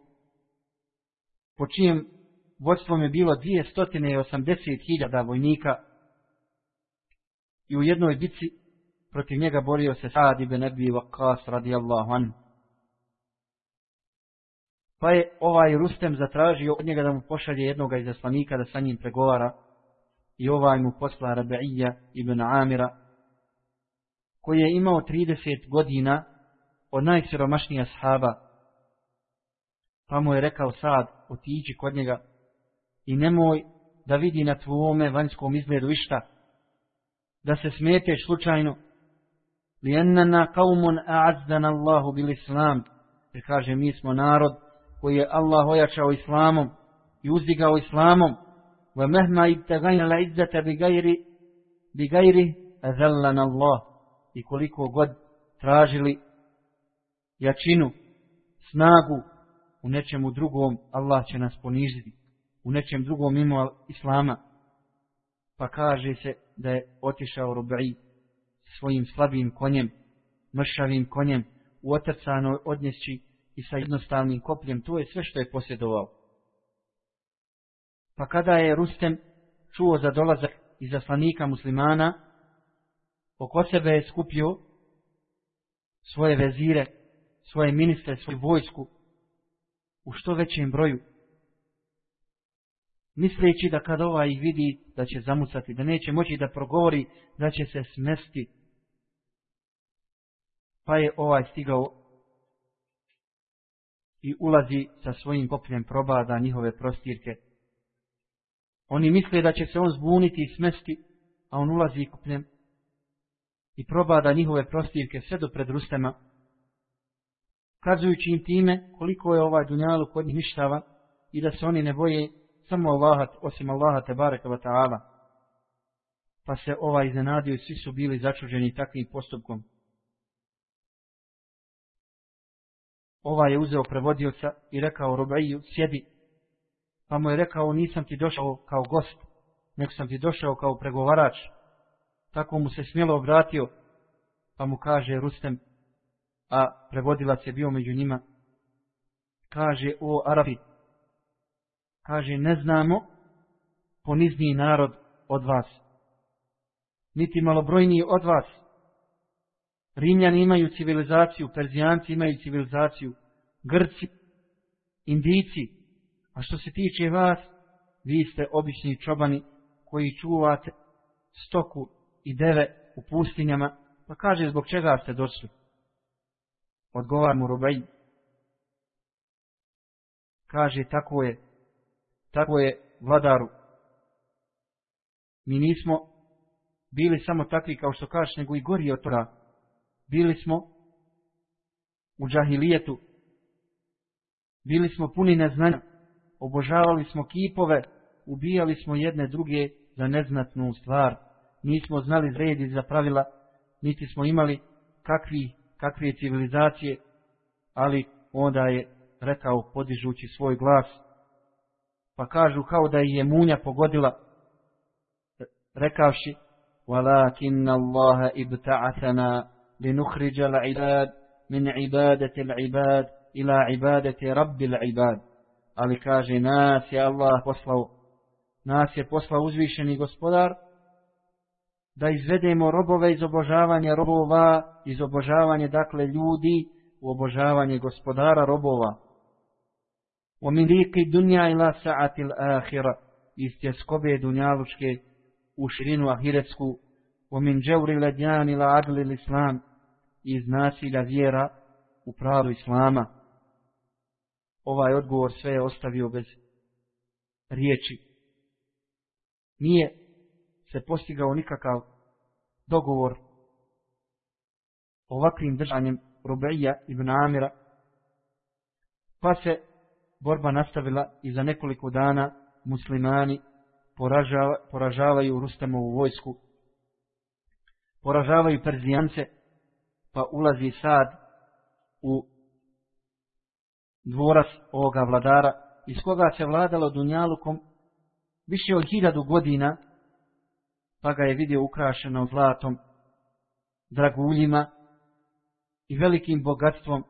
po čijem vodstvom je bilo 280.000 vojnika i u jednoj bici protiv njega borio se Sa'ad ibn Abi Waqqas radijallahu anhu. Pa je ovaj Rustem zatražio od njega da mu pošalje jednoga izaslanika da sa njim pregovara i ovaj mu posla Rabi'ija ibn Amira koji je imao 30 godina od najsiromašnija sahaba. Pa mu je rekao sad, otiđi kod njega i nemoj da vidi na tvome vanjskom izgledu išta, da se smeteš slučajno, li ennana kaumun a'azzan Allahu bil islam, jer kaže mi smo narod koji je Allah ojačao islamom i uzdigao islamom, wa mehma ibtagajna la izzata bi gajri, bi Allah, i koliko god tražili jačinu, snagu u nečemu drugom, Allah će nas ponižiti u nečem drugom mimo Islama. Pa kaže se da je otišao Rubai svojim slabim konjem, mršavim konjem, u otrcanoj odnjeći i sa jednostavnim kopljem, to je sve što je posjedovao. Pa kada je Rustem čuo za dolazak izaslanika muslimana, oko sebe je skupio svoje vezire, svoje ministre, svoju vojsku u što većem broju, misleći da kad ova ih vidi da će zamucati, da neće moći da progovori, da će se smesti. Pa je ovaj stigao i ulazi sa svojim kopljem probada njihove prostirke. Oni misle da će se on zbuniti i smesti, a on ulazi kopljem i probada njihove prostirke sve do pred Rustema, kazujući im time koliko je ovaj dunjalu kod njih ništava i da se oni ne boje samo Allaha, osim Allaha te bareka ta'ala. pa se ova iznenadio i svi su bili začuđeni takvim postupkom. Ova je uzeo prevodioca i rekao Rubeju, sjedi. Pa mu je rekao, nisam ti došao kao gost, nek sam ti došao kao pregovarač. Tako mu se smjelo obratio, pa mu kaže Rustem, a prevodilac je bio među njima, kaže o Arabi, kaže ne znamo ponizniji narod od vas, niti malobrojniji od vas. Rimljani imaju civilizaciju, Perzijanci imaju civilizaciju, Grci, Indici, a što se tiče vas, vi ste obični čobani koji čuvate stoku i deve u pustinjama, pa kaže zbog čega ste došli. Odgovar mu Rubej. Kaže tako je, tako je vladaru. Mi nismo bili samo takvi kao što kažeš, nego i gori od toga Bili smo u džahilijetu, bili smo puni neznanja, obožavali smo kipove, ubijali smo jedne druge za neznatnu stvar. Nismo znali zredi za pravila, niti smo imali kakvi, kakve civilizacije, ali onda je rekao podižući svoj glas, pa kažu kao da je munja pogodila, rekavši, ولكن الله ابتعثنا لنخرج العباد من عبادة العباد إلى عبادة رب العباد ali kaže nas je Allah poslao nas je poslao uzvišeni gospodar da izvedemo robove iz obožavanja robova iz obožavanja dakle ljudi u obožavanje gospodara robova o min riki dunja ila sa'atil ahira iz tjeskobe dunjalučke u širinu ahiretsku ومن جور لديان إلى عدل الإسلام iz nasilja vjera u pravu islama. Ovaj odgovor sve je ostavio bez riječi. Nije se postigao nikakav dogovor ovakvim držanjem Rubeija ibn Amira pa se borba nastavila i za nekoliko dana muslimani poražava, poražavaju Rustemovu vojsku, poražavaju Perzijance, pa ulazi sad u dvorac ovoga vladara, iz koga se vladalo Dunjalukom više od hiljadu godina, pa ga je vidio ukrašeno zlatom, draguljima i velikim bogatstvom,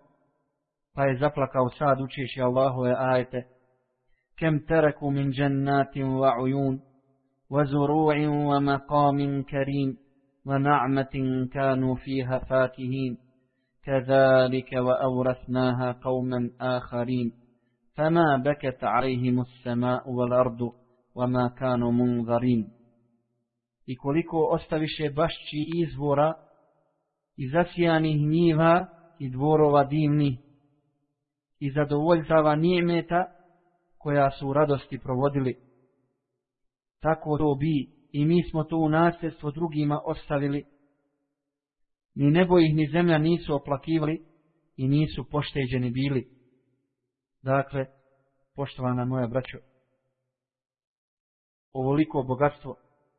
pa je zaplakao sad učeći Allahove ajete, kem tereku min džennatim wa ujun, wa zuru'in wa maqamin karim, ونعمة كانوا فيها فاكهين كذلك وأورثناها قوما آخرين فما بكت عليهم السماء والأرض وما كانوا منظرين I koliko ostaviše bašći izvora i zasijanih njiva i dvorova divni i zadovoljzava nijemeta koja su u radosti provodili. Tako to bi i mi smo to u nasljedstvo drugima ostavili. Ni nebo ih ni zemlja nisu oplakivali i nisu pošteđeni bili. Dakle, poštovana moja braćo, ovoliko bogatstvo,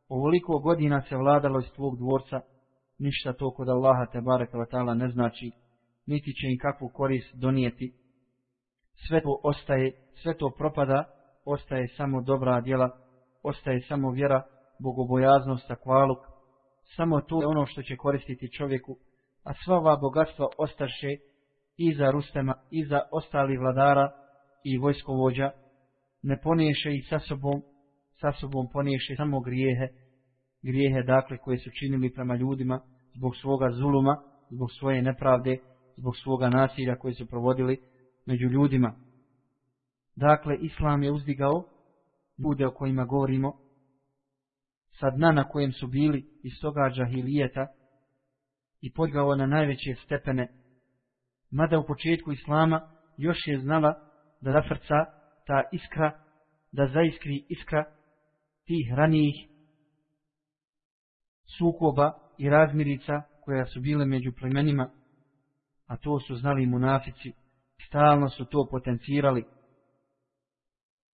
ovoliko godina se vladalo iz tvog dvorca, ništa to kod Allaha te barek ne znači, niti će im kakvu korist donijeti. Sve to ostaje sve to propada, ostaje samo dobra djela, ostaje samo vjera, bogobojaznost, takvaluk, samo to je ono što će koristiti čovjeku, a sva ova bogatstva ostaše i za Rustema, i za ostali vladara i vojskovođa, ne poniješe i sa sobom, sa sobom poniješe samo grijehe, grijehe dakle koje su činili prema ljudima zbog svoga zuluma, zbog svoje nepravde, zbog svoga nasilja koje su provodili među ljudima. Dakle, Islam je uzdigao ljude o kojima govorimo sa dna na kojem su bili iz toga džahilijeta i podgao na najveće stepene. Mada u početku Islama još je znala da zafrca ta iskra, da zaiskri iskra tih ranijih sukoba i razmirica koja su bile među plemenima, a to su znali munafici, stalno su to potencirali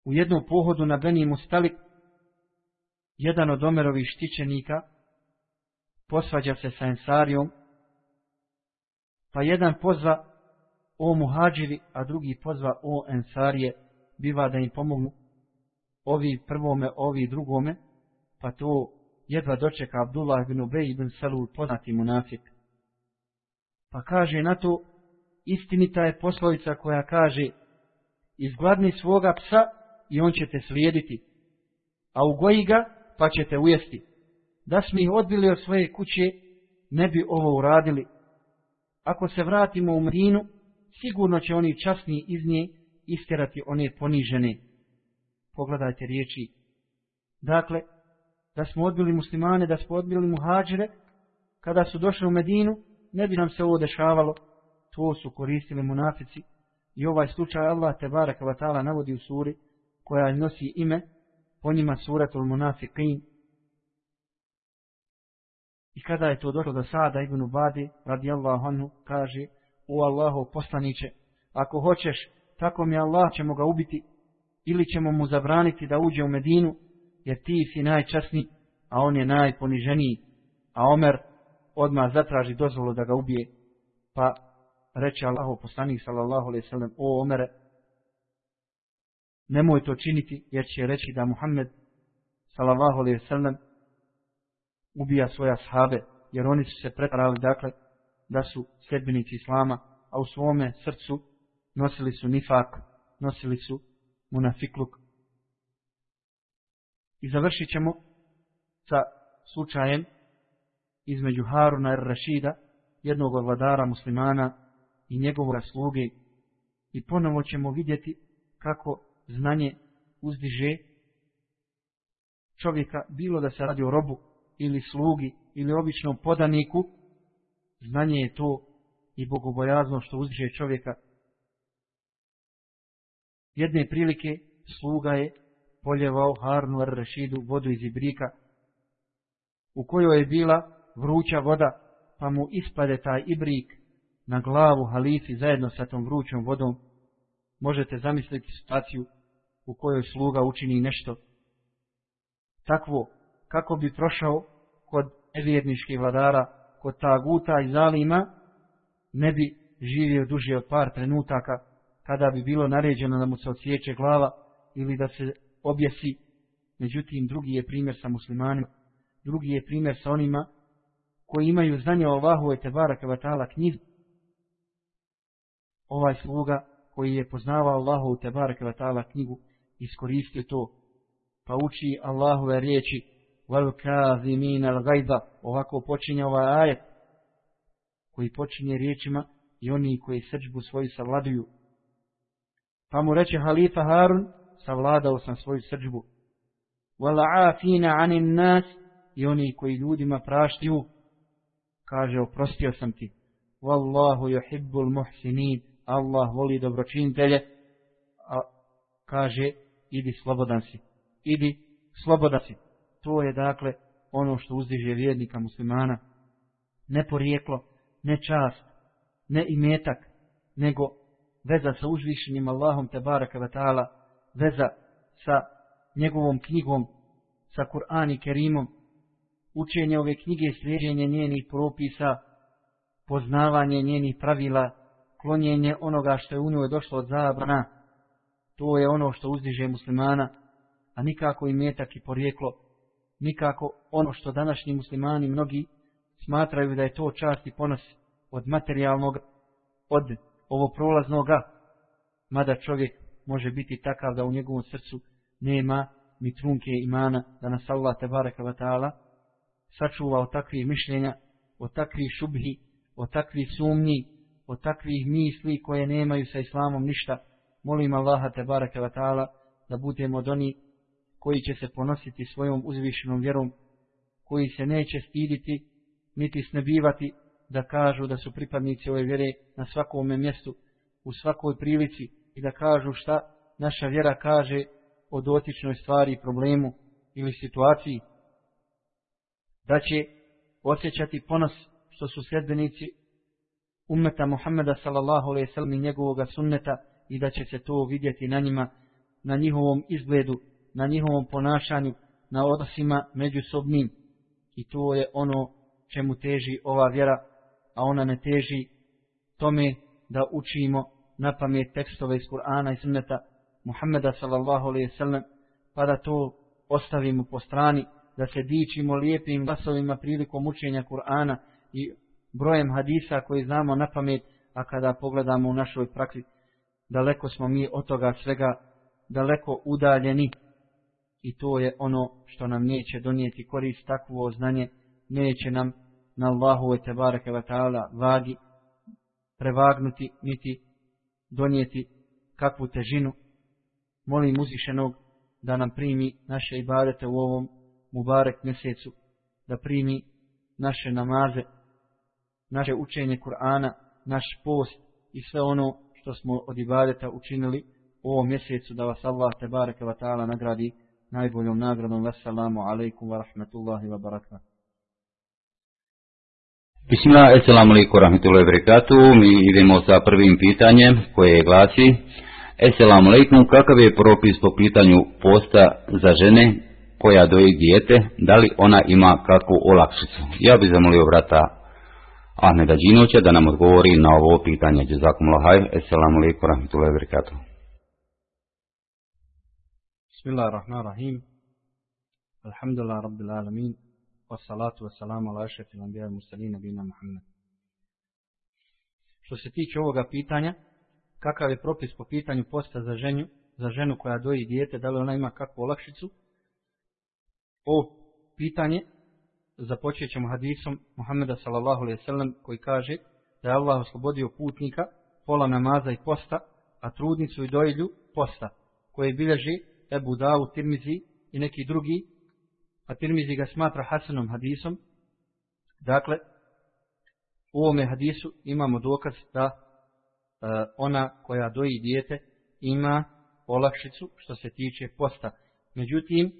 u jednom pohodu na Beni Mustalik, jedan od Omerovih štićenika posvađa se sa Ensarijom, pa jedan pozva o muhađiri, a drugi pozva o Ensarije, biva da im pomognu ovi prvome, ovi drugome, pa to jedva dočeka Abdullah ibn Ubej ibn Salul, poznati munafik. Pa kaže na to, istinita je poslovica koja kaže, izgladni svoga psa i on će te slijediti, a ugoji ga pa ćete ujesti. Da smo ih odbili od svoje kuće, ne bi ovo uradili. Ako se vratimo u Medinu, sigurno će oni časni iz nje istirati one ponižene. Pogledajte riječi. Dakle, da smo odbili muslimane, da smo odbili muhađire, kada su došli u Medinu, ne bi nam se ovo dešavalo. To su koristili munafici. I ovaj slučaj Allah te baraka vatala navodi u suri koja nosi ime po njima suratul munafiqin. I kada je to došlo do Sada ibn Ubadi, radijallahu anhu, kaže, u Allahu poslaniće, ako hoćeš, tako mi Allah ćemo ga ubiti, ili ćemo mu zabraniti da uđe u Medinu, jer ti si najčasniji, a on je najponiženiji, a Omer odmah zatraži dozvolu da ga ubije, pa reče Allahu poslanik sallallahu alejhi ve sellem o Omere nemoj to činiti jer će reći da Muhammed sallallahu alejhi ve sellem ubija svoje sahabe jer oni su se pretarali dakle da su sedbenici islama a u svome srcu nosili su nifak nosili su munafikluk. I završit ćemo sa slučajem između Haruna i Rašida jednog od vladara muslimana i njegovog sluge. I ponovo ćemo vidjeti kako znanje uzdiže čovjeka, bilo da se radi o robu ili slugi ili običnom podaniku, znanje je to i bogobojazno što uzdiže čovjeka. Jedne prilike sluga je poljevao Harnu Ar-Rašidu vodu iz Ibrika, u kojoj je bila vruća voda, pa mu ispade taj Ibrik na glavu halifi zajedno sa tom vrućom vodom, možete zamisliti situaciju u kojoj sluga učini nešto takvo kako bi prošao kod nevjerničkih vladara, kod taguta i zalima, ne bi živio duže od par trenutaka kada bi bilo naređeno da mu se odsjeće glava ili da se objesi. Međutim, drugi je primjer sa muslimanima, drugi je primjer sa onima koji imaju znanje o Allahu i Tebara Kavatala knjizu, ovaj sluga koji je poznavao Allahu u Tebareke wa knjigu iskoristio to pa uči Allahove riječi wal kazimin al gajda ovako počinje ovaj ajet koji počinje riječima i oni koji srđbu svoju savladuju. Pa mu reče halifa Harun savladao sam svoju srđbu. Wal afina anin nas i oni koji ljudima praštiju kaže oprostio sam ti. Wallahu yuhibbul muhsinin Allah voli dobročinitelje, a kaže, idi slobodan si, idi slobodan si. To je dakle ono što uzdiže vjernika muslimana. Ne porijeklo, ne čast, ne imetak, nego veza sa uzvišenim Allahom te baraka vatala, veza sa njegovom knjigom, sa Kur'an i Kerimom, učenje ove knjige, sljeđenje njenih propisa, poznavanje njenih pravila, klonjenje onoga što je u njoj došlo od zabrana, to je ono što uzdiže muslimana, a nikako i metak i porijeklo, nikako ono što današnji muslimani mnogi smatraju da je to čast i ponos od materijalnog, od ovo prolaznoga, mada čovjek može biti takav da u njegovom srcu nema ni trunke imana, da nas Allah te baraka wa ta'ala sačuva od takvih mišljenja, od takvih šubhi, od takvih sumnji, od takvih misli koje nemaju sa islamom ništa, molim Allaha te baraka wa ta'ala da budemo od oni koji će se ponositi svojom uzvišenom vjerom, koji se neće stiditi, niti snebivati da kažu da su pripadnici ove vjere na svakom mjestu, u svakoj prilici i da kažu šta naša vjera kaže o dotičnoj stvari problemu ili situaciji, da će osjećati ponos što su sljedbenici ummeta Muhammeda sallallahu alejhi ve sellem i njegovog sunneta i da će se to vidjeti na njima na njihovom izgledu na njihovom ponašanju na odnosima međusobnim. I to je ono čemu teži ova vjera, a ona ne teži tome da učimo na pamet tekstove iz Kur'ana i sunneta Muhammeda sallallahu alaihi sallam, pa da to ostavimo po strani, da se dičimo lijepim glasovima prilikom učenja Kur'ana i brojem hadisa koji znamo na pamet, a kada pogledamo u našoj praksi, daleko smo mi od toga svega, daleko udaljeni. I to je ono što nam neće donijeti korist takvo znanje, neće nam na Allahu te bareke ve taala vagi prevagnuti niti donijeti kakvu težinu. Molim uzvišenog da nam primi naše ibadete u ovom Mubarek mjesecu, da primi naše namaze, naše učenje Kur'ana, naš post i sve ono što smo od ibadeta učinili u ovom mjesecu, da vas Allah te bareke ve ta'ala nagradi najboljom nagradom. Wassalamu alaikum wa rahmetullahi wa barakatuh. Bismillah, assalamu alaikum rahmatullahi wabarakatuh. Mi idemo sa prvim pitanjem koje glasi Assalamu alaikum, kakav je propis po pitanju posta za žene koja doji dijete, da li ona ima kakvu olakšicu? Ja bih zamolio vrata Ahmeda Đinoća da nam odgovori na ovo pitanje. Jazakum lahaj, eselamu alaikum rahmatullahi wabarakatuh. Bismillahirrahmanirrahim. Alhamdulillah rabbil alamin. Wassalatu wassalamu ala ašrafil anbiya mursalin nabina Muhammed. Što se tiče ovoga pitanja, kakav je propis po pitanju posta za ženju, za ženu koja doji dijete, da li ona ima kakvu olakšicu? Ovo pitanje započet ćemo hadisom Muhammeda sallallahu alaihi sallam koji kaže da je Allah oslobodio putnika pola namaza i posta, a trudnicu i dojilju posta, koje bilježi Ebu Dawud, Tirmizi i neki drugi a Tirmizi ga smatra Hasanom hadisom. Dakle, u ovome hadisu imamo dokaz da e, ona koja doji dijete ima olakšicu što se tiče posta. Međutim,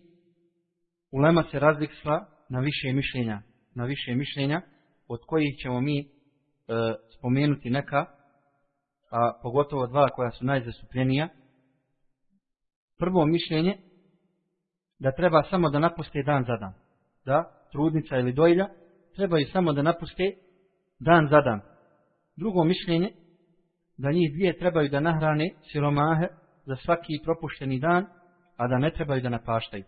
ulema se razliksla na više mišljenja, na više mišljenja od kojih ćemo mi e, spomenuti neka, a pogotovo dva koja su najzastupljenija. Prvo mišljenje da treba samo da napuste dan za dan. Da, trudnica ili dojlja trebaju samo da napuste dan za dan. Drugo mišljenje, da njih dvije trebaju da nahrane siromahe za svaki propušteni dan, a da ne trebaju da napaštaju.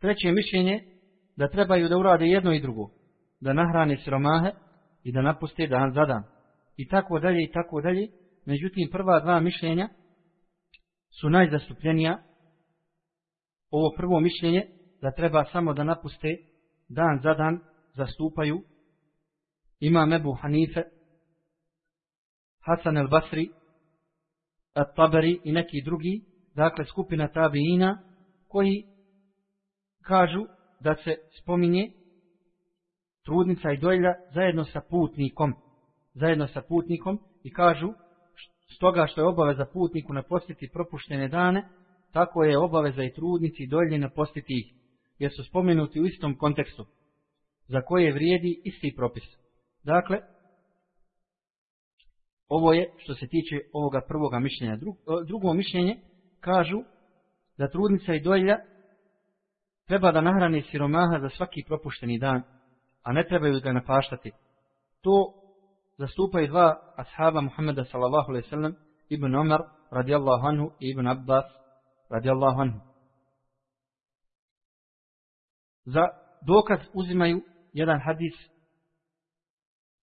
Treće mišljenje, da trebaju da urade jedno i drugo, da nahrane siromahe i da napuste dan za dan. I tako dalje i tako dalje. Međutim, prva dva mišljenja su najzastupljenija ovo prvo mišljenje da treba samo da napuste dan za dan zastupaju imam Ebu Hanife, Hasan el Basri, At Tabari i neki drugi, dakle skupina tabiina koji kažu da se spominje trudnica i dojlja zajedno sa putnikom, zajedno sa putnikom i kažu stoga što je obaveza putniku napostiti propuštene dane, tako je obaveza i trudnici i na napostiti ih, jer su spomenuti u istom kontekstu, za koje vrijedi isti propis. Dakle, ovo je što se tiče ovoga prvoga mišljenja. Drugo mišljenje kažu da trudnica i dojlja treba da nahrani siromaha za svaki propušteni dan, a ne trebaju ga napaštati. To zastupaju dva ashaba Muhammeda sallallahu alaihi sallam, Ibn Omar radijallahu anhu i Ibn Abbas radijallahu anhu. Za dokaz uzimaju jedan hadis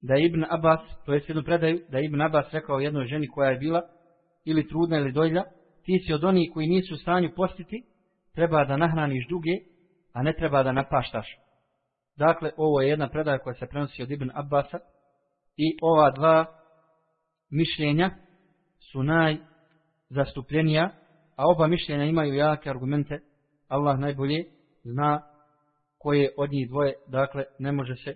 da je Ibn Abbas, to je jednu predaju, da je Ibn Abbas rekao jednoj ženi koja je bila ili trudna ili dojlja, ti si od onih koji nisu u stanju postiti, treba da nahraniš duge, a ne treba da napaštaš. Dakle, ovo je jedna predaja koja se prenosi od Ibn Abbasa i ova dva mišljenja su najzastupljenija a oba mišljenja imaju jake argumente, Allah najbolje zna koje od njih dvoje, dakle, ne može se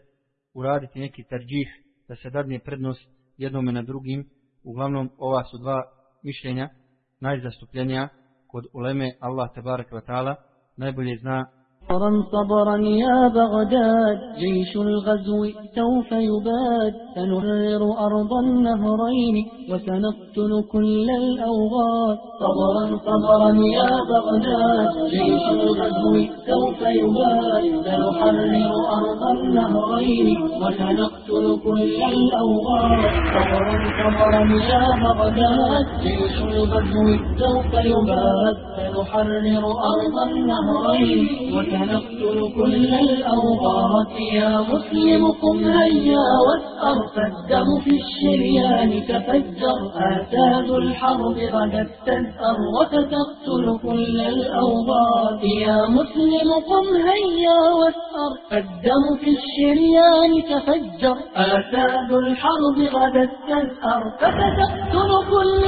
uraditi neki tarđih da se dadne prednost jednome na drugim. Uglavnom, ova su dva mišljenja najzastupljenija kod uleme Allah tabarak wa ta'ala najbolje zna صبرا صبرا يا بغداد جيش الغزو سوف يباد. سنحرر أرض النهرين وسنقتل كل الأوغاد. صبرا صبرا يا بغداد جيش الغزو سوف يباد. سنحرر أرض النهرين وسنقتل كل الأوغاد. صبرا صبرا يا بغداد جيش الغزو سوف يباد. سنحرر أرض النهرين وسنقتل كل الأوغاد يا مسلم قم هيا واسأر فالدم في الشريان تفجر آتاد الحرب غدت تزأر وستقتل كل الأوغاد يا مسلم قم هيا واسأر فالدم في الشريان تفجر آتاد الحرب غدت تزأر فستقتل كل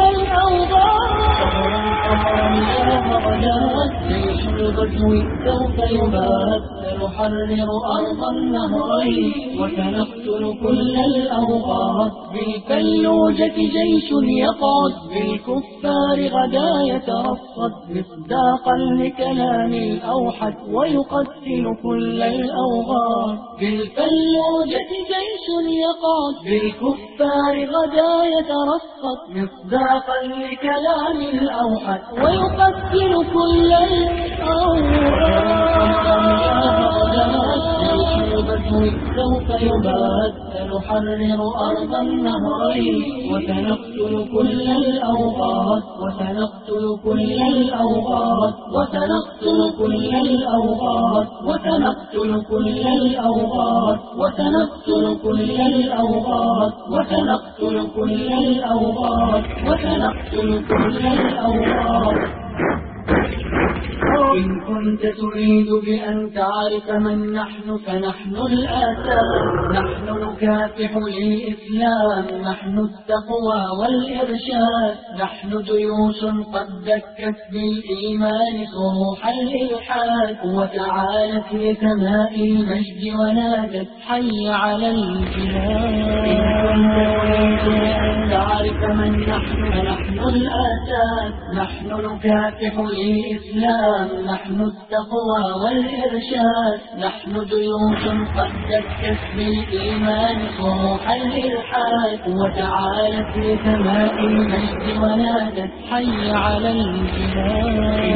الأوغاد جيش الغزو سوف يباد سنحرر أرض النهرين وسنقتل كل الأوغاد بالفلوجة جيش يقعد بالكفار غدا يترصد مصداقا لكلام الأوحد. ويقتل كل الأوغاد بالفلوجة جيش يقعد بالكفار غدا يترصد مصداقا لكلام الأوحد ويقتل يباد سنحرر أرض النهرين وسنقتل كل الأوغاد وسنقتل كل الأوغاد وسنقتل كل الأوغاد وسنقتل كل الأوغاد وسنقتل كل الأوغاد وسنقتل كل الأوغاد وسنقتل كل الأوغاد إن كنت تريد بأن تعرف من نحن فنحن الآثار. نحن نكافح للإسلام نحن التقوى والإرشاد. نحن جيوش قد دكت بالإيمان صروح الإلحاد. وتعالت لسماء المجد ونادت حي على الجهاد إن كنت تريد بأن تعرف من نحن فنحن الآثار. نحن نكافح للإسلام نحن التقوى والإرشاد. نحن جيوش قد دكت بالإيمان صروح الإلحاد وتعالت لسماء المجد ونادت حي على الجهاد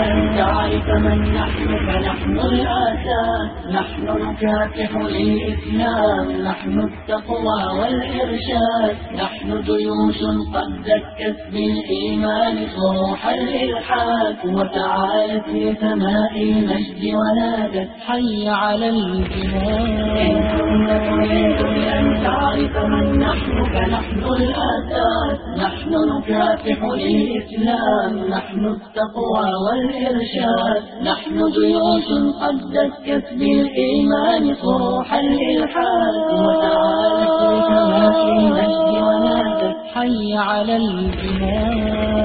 أن تعرف من نحن فنحن الآساد نحن نكافح للإسلام نحن التقوى والإرشاد. نحن جيوش قد دكت بالإيمان صروح الإلحاد وتعالت لسماء المجد ونادت حي على الجهاد إن تريد أن تعرف من نحن فنحن الآساد نحن نكافح للإسلام. نحن التقوى والإرشاد. نحن جيوش قد دكت بالإيمان صروح الإلحاد وتعالت لسماء المجد حي على الجهاد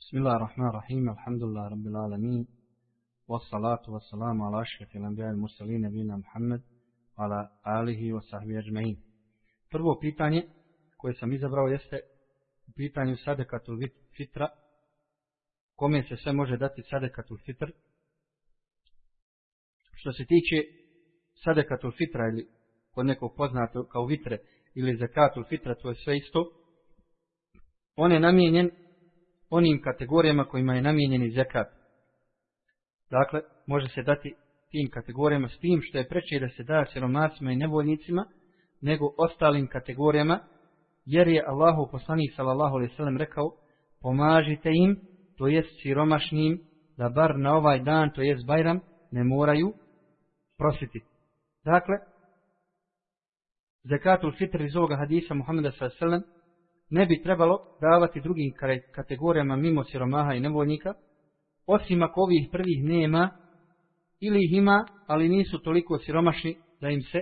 بسم الله الرحمن الرحيم الحمد لله رب العالمين والصلاة والسلام على أشرف الأنبياء المرسلين نبينا محمد وعلى آله وصحبه أجمعين Prvo pitanje koje sam izabrao jeste u pitanju sadekatul fitra, kome se sve može dati sadekatul fitr. Što se tiče sadekatul fitra ili kod nekog poznato kao vitre ili zakatul fitra, to je sve isto, on je namijenjen onim kategorijama kojima je namijenjeni zekat. Dakle, može se dati tim kategorijama s tim što je preče da se da siromacima i nevoljnicima, nego ostalim kategorijama, jer je Allahu poslanik sallallahu alejhi ve sellem rekao: "Pomažite im, to jest siromašnim, da bar na ovaj dan, to jest Bajram, ne moraju prositi." Dakle, zakatul fitr iz ovoga hadisa Muhameda sallallahu alejhi ve sellem ne bi trebalo davati drugim kategorijama mimo siromaha i nevoljnika, osim ako ovih prvih nema, ili ih ima, ali nisu toliko siromašni da im se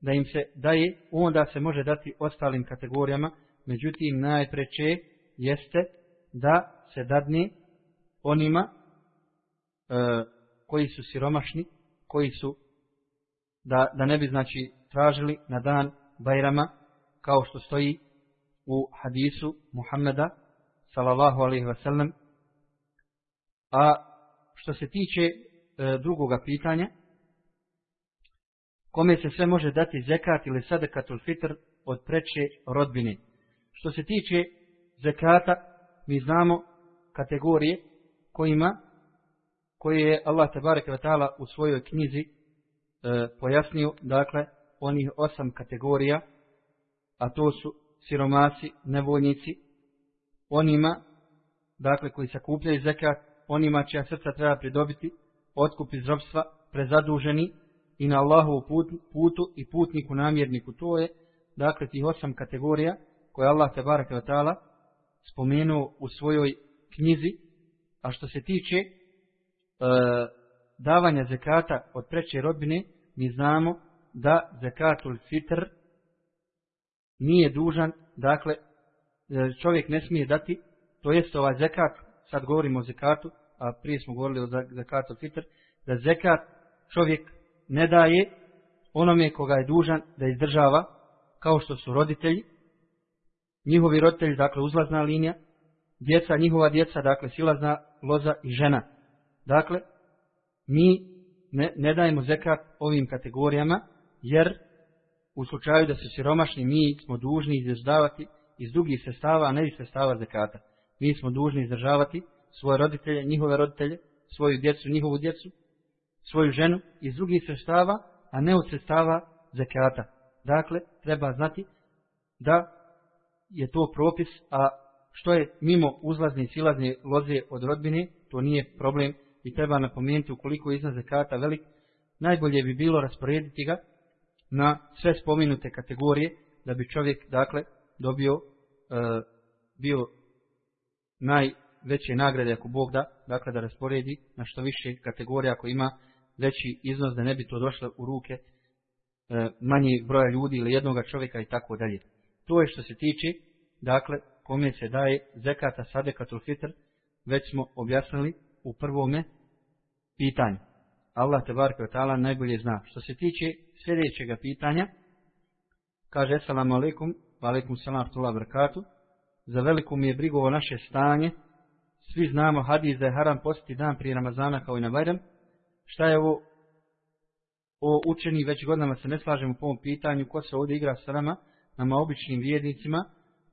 da im se daje, onda se može dati ostalim kategorijama, međutim najpreče jeste da se dadne onima e, koji su siromašni, koji su da, da ne bi znači tražili na dan Bajrama kao što stoji u hadisu Muhammeda sallallahu alaihi ve sellem A što se tiče e, drugoga pitanja, kome se sve može dati zekat ili sadakatul fitr od preče rodbine. Što se tiče zekata, mi znamo kategorije kojima koje je Allah tebareke ve taala u svojoj knjizi E, pojasnio, dakle, onih osam kategorija, a to su siromasi, nevoljnici, onima, dakle, koji sakupljaju zekat, onima čija srca treba pridobiti, otkup iz robstva, prezaduženi i na Allahovu put, putu i putniku namjerniku. To je, dakle, tih osam kategorija koje Allah tebareke ve taala spomenuo u svojoj knjizi, a što se tiče e, davanja zekata od preče rodbine, mi znamo da zekatul fitr nije dužan, dakle, e, čovjek ne smije dati, to jest ovaj zekat, sad govorimo o zekatu, a prije smo govorili o zekatul fitr, da zekat čovjek ne daje onome koga je dužan da izdržava, kao što su roditelji, njihovi roditelji, dakle uzlazna linija, djeca, njihova djeca, dakle silazna loza i žena. Dakle, mi ne, ne dajemo zekat ovim kategorijama, jer u slučaju da su siromašni, mi smo dužni izdržavati iz drugih sestava, a ne iz sestava zekata. Mi smo dužni izdržavati svoje roditelje, njihove roditelje, svoju djecu, njihovu djecu, svoju ženu iz drugih sestava, a ne od sestava zekata. Dakle, treba znati da je to propis, a što je mimo uzlazne i silazne loze od rodbine, to nije problem i treba napomenuti ukoliko je iznad zekata velik, najbolje bi bilo rasporediti ga na sve spominute kategorije, da bi čovjek, dakle, dobio, e, bio najveće nagrade ako Bog da, dakle, da rasporedi na što više kategorija ako ima veći iznos, da ne bi to došlo u ruke e, manje broja ljudi ili jednoga čovjeka i tako dalje. To je što se tiče, dakle, kome se daje zekata sadekatul fitr, već smo objasnili u prvome pitanju. Allah te barke ta'ala najbolje zna. Što se tiče sljedećega pitanja, kaže Assalamu alaikum, wa alaikum salam tula brakatu, za veliku mi je brigo o naše stanje, svi znamo hadis da je haram postiti dan prije Ramazana kao i na Bajram, šta je ovo? O učeni već godinama se ne slažemo po ovom pitanju, ko se ovdje igra s nama, nama običnim vjernicima,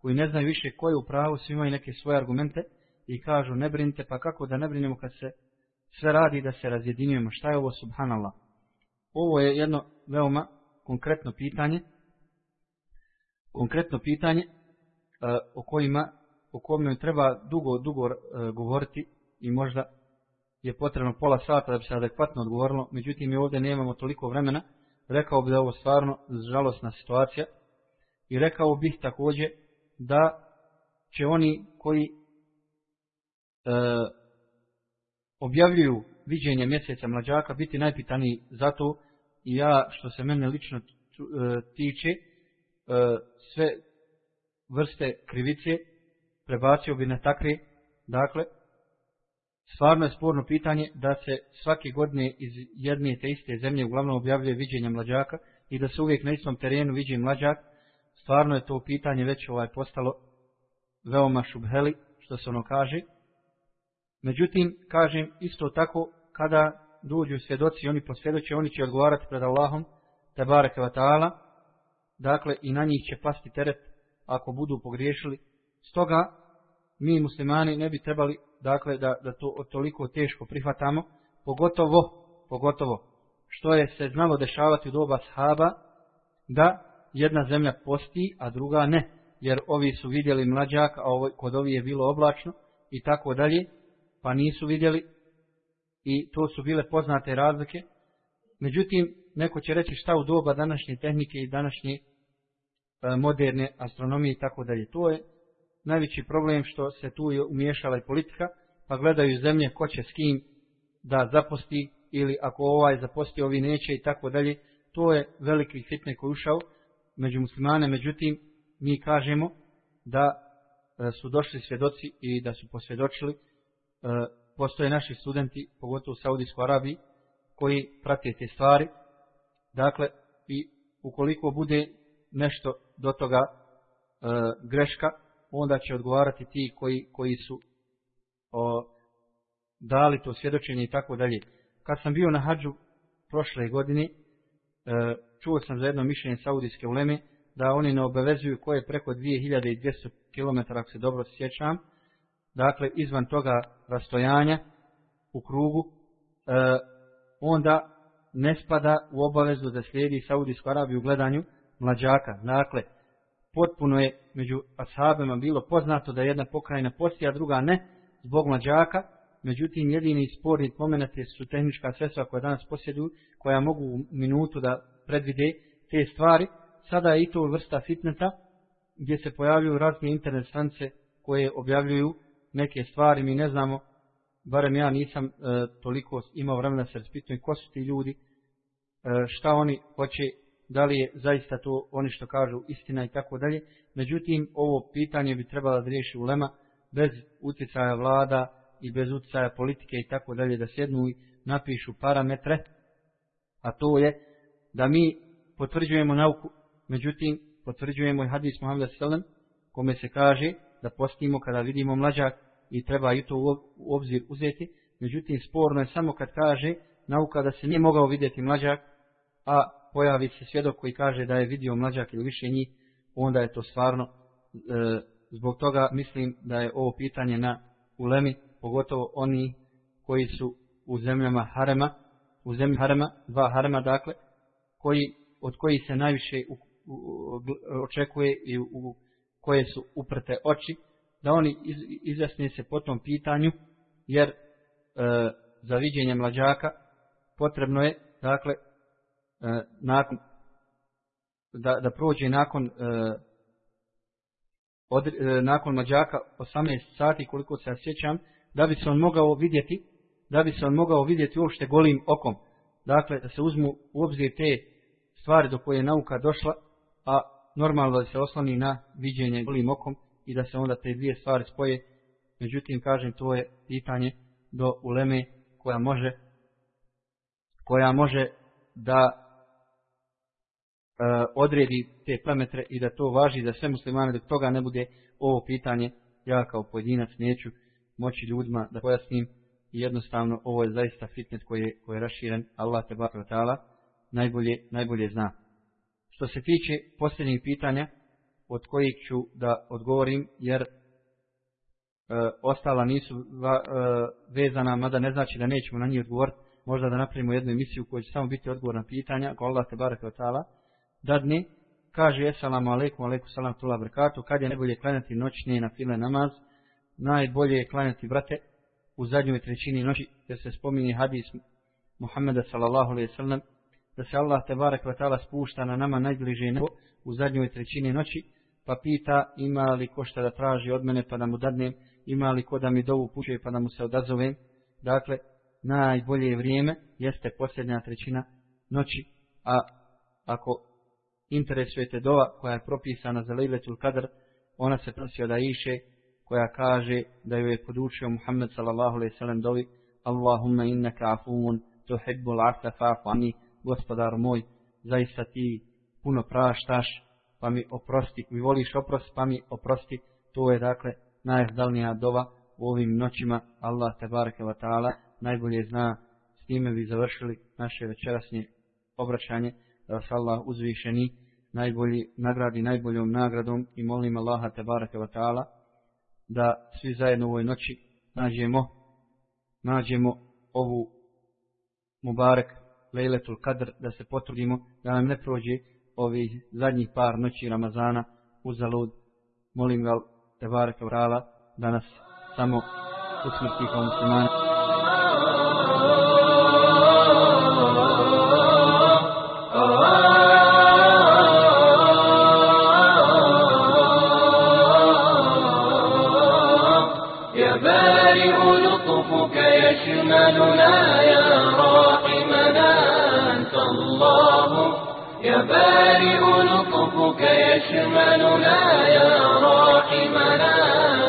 koji ne znaju više ko je u pravu, svi imaju neke svoje argumente i kažu ne brinite, pa kako da ne brinemo kad se sve radi da se razjedinjujemo. Šta je ovo subhanallah? Ovo je jedno veoma konkretno pitanje, konkretno pitanje e, o kojima o kojima treba dugo, dugo e, govoriti i možda je potrebno pola sata da bi se adekvatno odgovorilo, međutim mi ovdje nemamo toliko vremena, rekao bih da ovo stvarno žalostna situacija i rekao bih također da će oni koji E, objavljuju viđenje mjeseca mlađaka biti najpitaniji za to i ja što se mene lično e, tiče e, sve vrste krivice prebacio bi na takve dakle stvarno je sporno pitanje da se svake godine iz jedne te iste zemlje uglavnom objavljuje viđenje mlađaka i da se uvijek na istom terenu viđe mlađak stvarno je to pitanje već ovaj postalo veoma šubheli, što se ono kaže. Međutim, kažem isto tako, kada dođu svjedoci, oni posvjedoće, oni će odgovarati pred Allahom, te bareke ta'ala, dakle i na njih će pasti teret ako budu pogriješili. Stoga, mi muslimani ne bi trebali, dakle, da, da to toliko teško prihvatamo, pogotovo, pogotovo, što je se znalo dešavati u doba sahaba, da jedna zemlja posti, a druga ne, jer ovi su vidjeli mlađak, a ovo, kod ovi je bilo oblačno i tako dalje, pa nisu vidjeli i to su bile poznate razlike. Međutim, neko će reći šta u doba današnje tehnike i današnje e, moderne astronomije i tako dalje. To je najveći problem što se tu je umiješala i politika, pa gledaju zemlje ko će s kim da zaposti ili ako ovaj zaposti, ovi neće i tako dalje. To je veliki fitne koji ušao među muslimane, međutim, mi kažemo da e, su došli svjedoci i da su posvjedočili, E, postoje naši studenti, pogotovo u Saudijskoj Arabiji, koji prate te stvari, dakle, i ukoliko bude nešto do toga e, greška, onda će odgovarati ti koji, koji su o, dali to svjedočenje i tako dalje. Kad sam bio na hađu prošle godine, e, čuo sam za jedno mišljenje Saudijske uleme, da oni ne obavezuju koje je preko 2200 km, ako se dobro sjećam, dakle izvan toga rastojanja u krugu, e, onda ne spada u obavezu da slijedi Saudijsku Arabiju u gledanju mlađaka. Dakle, potpuno je među ashabima bilo poznato da jedna pokrajina posti, a druga ne, zbog mlađaka, međutim jedini sporni pomenate su tehnička sredstva koja danas posjeduju, koja mogu u minutu da predvide te stvari. Sada je i to vrsta fitneta, gdje se pojavljuju razne internet stranice koje objavljuju neke stvari, mi ne znamo, barem ja nisam e, toliko imao vremena se raspitujem ko su ti ljudi, e, šta oni hoće, da li je zaista to oni što kažu istina i tako dalje. Međutim, ovo pitanje bi trebala da riješi ulema bez utjecaja vlada i bez utjecaja politike i tako dalje, da sjednu i napišu parametre, a to je da mi potvrđujemo nauku, međutim, potvrđujemo i hadis Muhammed Selem, kome se kaže da postimo kada vidimo mlađak i treba i to u obzir uzeti. Međutim, sporno je samo kad kaže nauka da se nije mogao vidjeti mlađak, a pojavi se svjedok koji kaže da je vidio mlađak ili više njih, onda je to stvarno, e, zbog toga mislim da je ovo pitanje na ulemi, pogotovo oni koji su u zemljama harema, u zemlji harema, dva harema dakle, koji, od koji se najviše u, u, u, očekuje i u, u koje su uprte oči, da oni izjasne se po tom pitanju, jer e, za viđenje mlađaka potrebno je, dakle, e, nakon, da, da prođe nakon, e, od, e, nakon mlađaka 18 sati, koliko se ja sjećam, da bi se on mogao vidjeti, da bi se on mogao vidjeti uopšte golim okom. Dakle, da se uzmu u obzir te stvari do koje je nauka došla, a normalno da se osloni na viđenje golim okom, i da se onda te dvije stvari spoje. Međutim, kažem, to je pitanje do uleme koja može koja može da e, odredi te parametre i da to važi za sve muslimane. Dok toga ne bude ovo pitanje ja kao pojedinac neću moći ljudima da pojasnim. I jednostavno ovo je zaista fitnet koji je, koji je raširen. Allah te bakra ta'ala najbolje, najbolje zna što se tiče posljednjih pitanja od kojih ću da odgovorim, jer e, ostala nisu va, e, vezana, mada ne znači da nećemo na njih odgovoriti, možda da napravimo jednu emisiju koja će samo biti odgovor na pitanja, ako Allah te barek otala, tala, dadne, kaže, esalamu alaikum, alaikum salam tula brekatu, kad je najbolje klanjati noćne na file namaz, najbolje je klanjati, brate, u zadnjoj trećini noći, jer se spominje hadis Muhammeda sallallahu alaihi sallam, da se Allah te barek vatala spušta na nama najbliže nebo u zadnjoj trećini noći, pa pita ima li ko šta da traži od mene pa da mu dadnem, ima li ko da mi dovu puće pa da mu se odazovem. Dakle, najbolje vrijeme jeste posljednja trećina noći, a ako interesujete dova koja je propisana za Lejletul Kadr, ona se prosi od Aiše koja kaže da ju je podučio Muhammed sallallahu alejhi ve sellem dovi Allahumma innaka afun tuhibbul afa fa'fu gospodar moj zaista ti puno praštaš pa mi oprosti, mi voliš oprost, pa mi oprosti, to je dakle najzdalnija dova u ovim noćima, Allah te bareke wa ta'ala najbolje zna, s time bi završili naše večerasnje obraćanje, da vas Allah uzvišeni najbolji, nagradi najboljom nagradom i molim Allaha te bareke wa ta'ala da svi zajedno u ovoj noći nađemo, nađemo ovu Mubarak, Lejletul Kadr, da se potrudimo, da nam ne prođe ovih zadnjih par noći Ramazana uzalud. Molim ga Tebare Kavrala, da nas samo usmrti kao muslimani. يشملنا يا راحمنا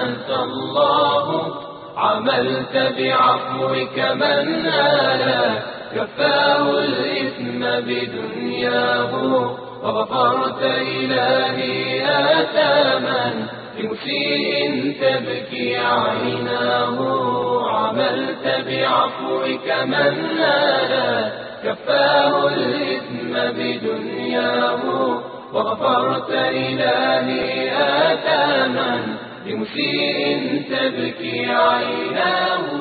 أنت الله. عملت بعفوك من نالا كفاه الإثم بدنياه. وغفرت إلهي آثاما لمسيء تبكي عيناه. عملت بعفوك من نال كفاه الإثم بدنياه. غفرت إلهي آثاما لمسيء تبكي عيناه.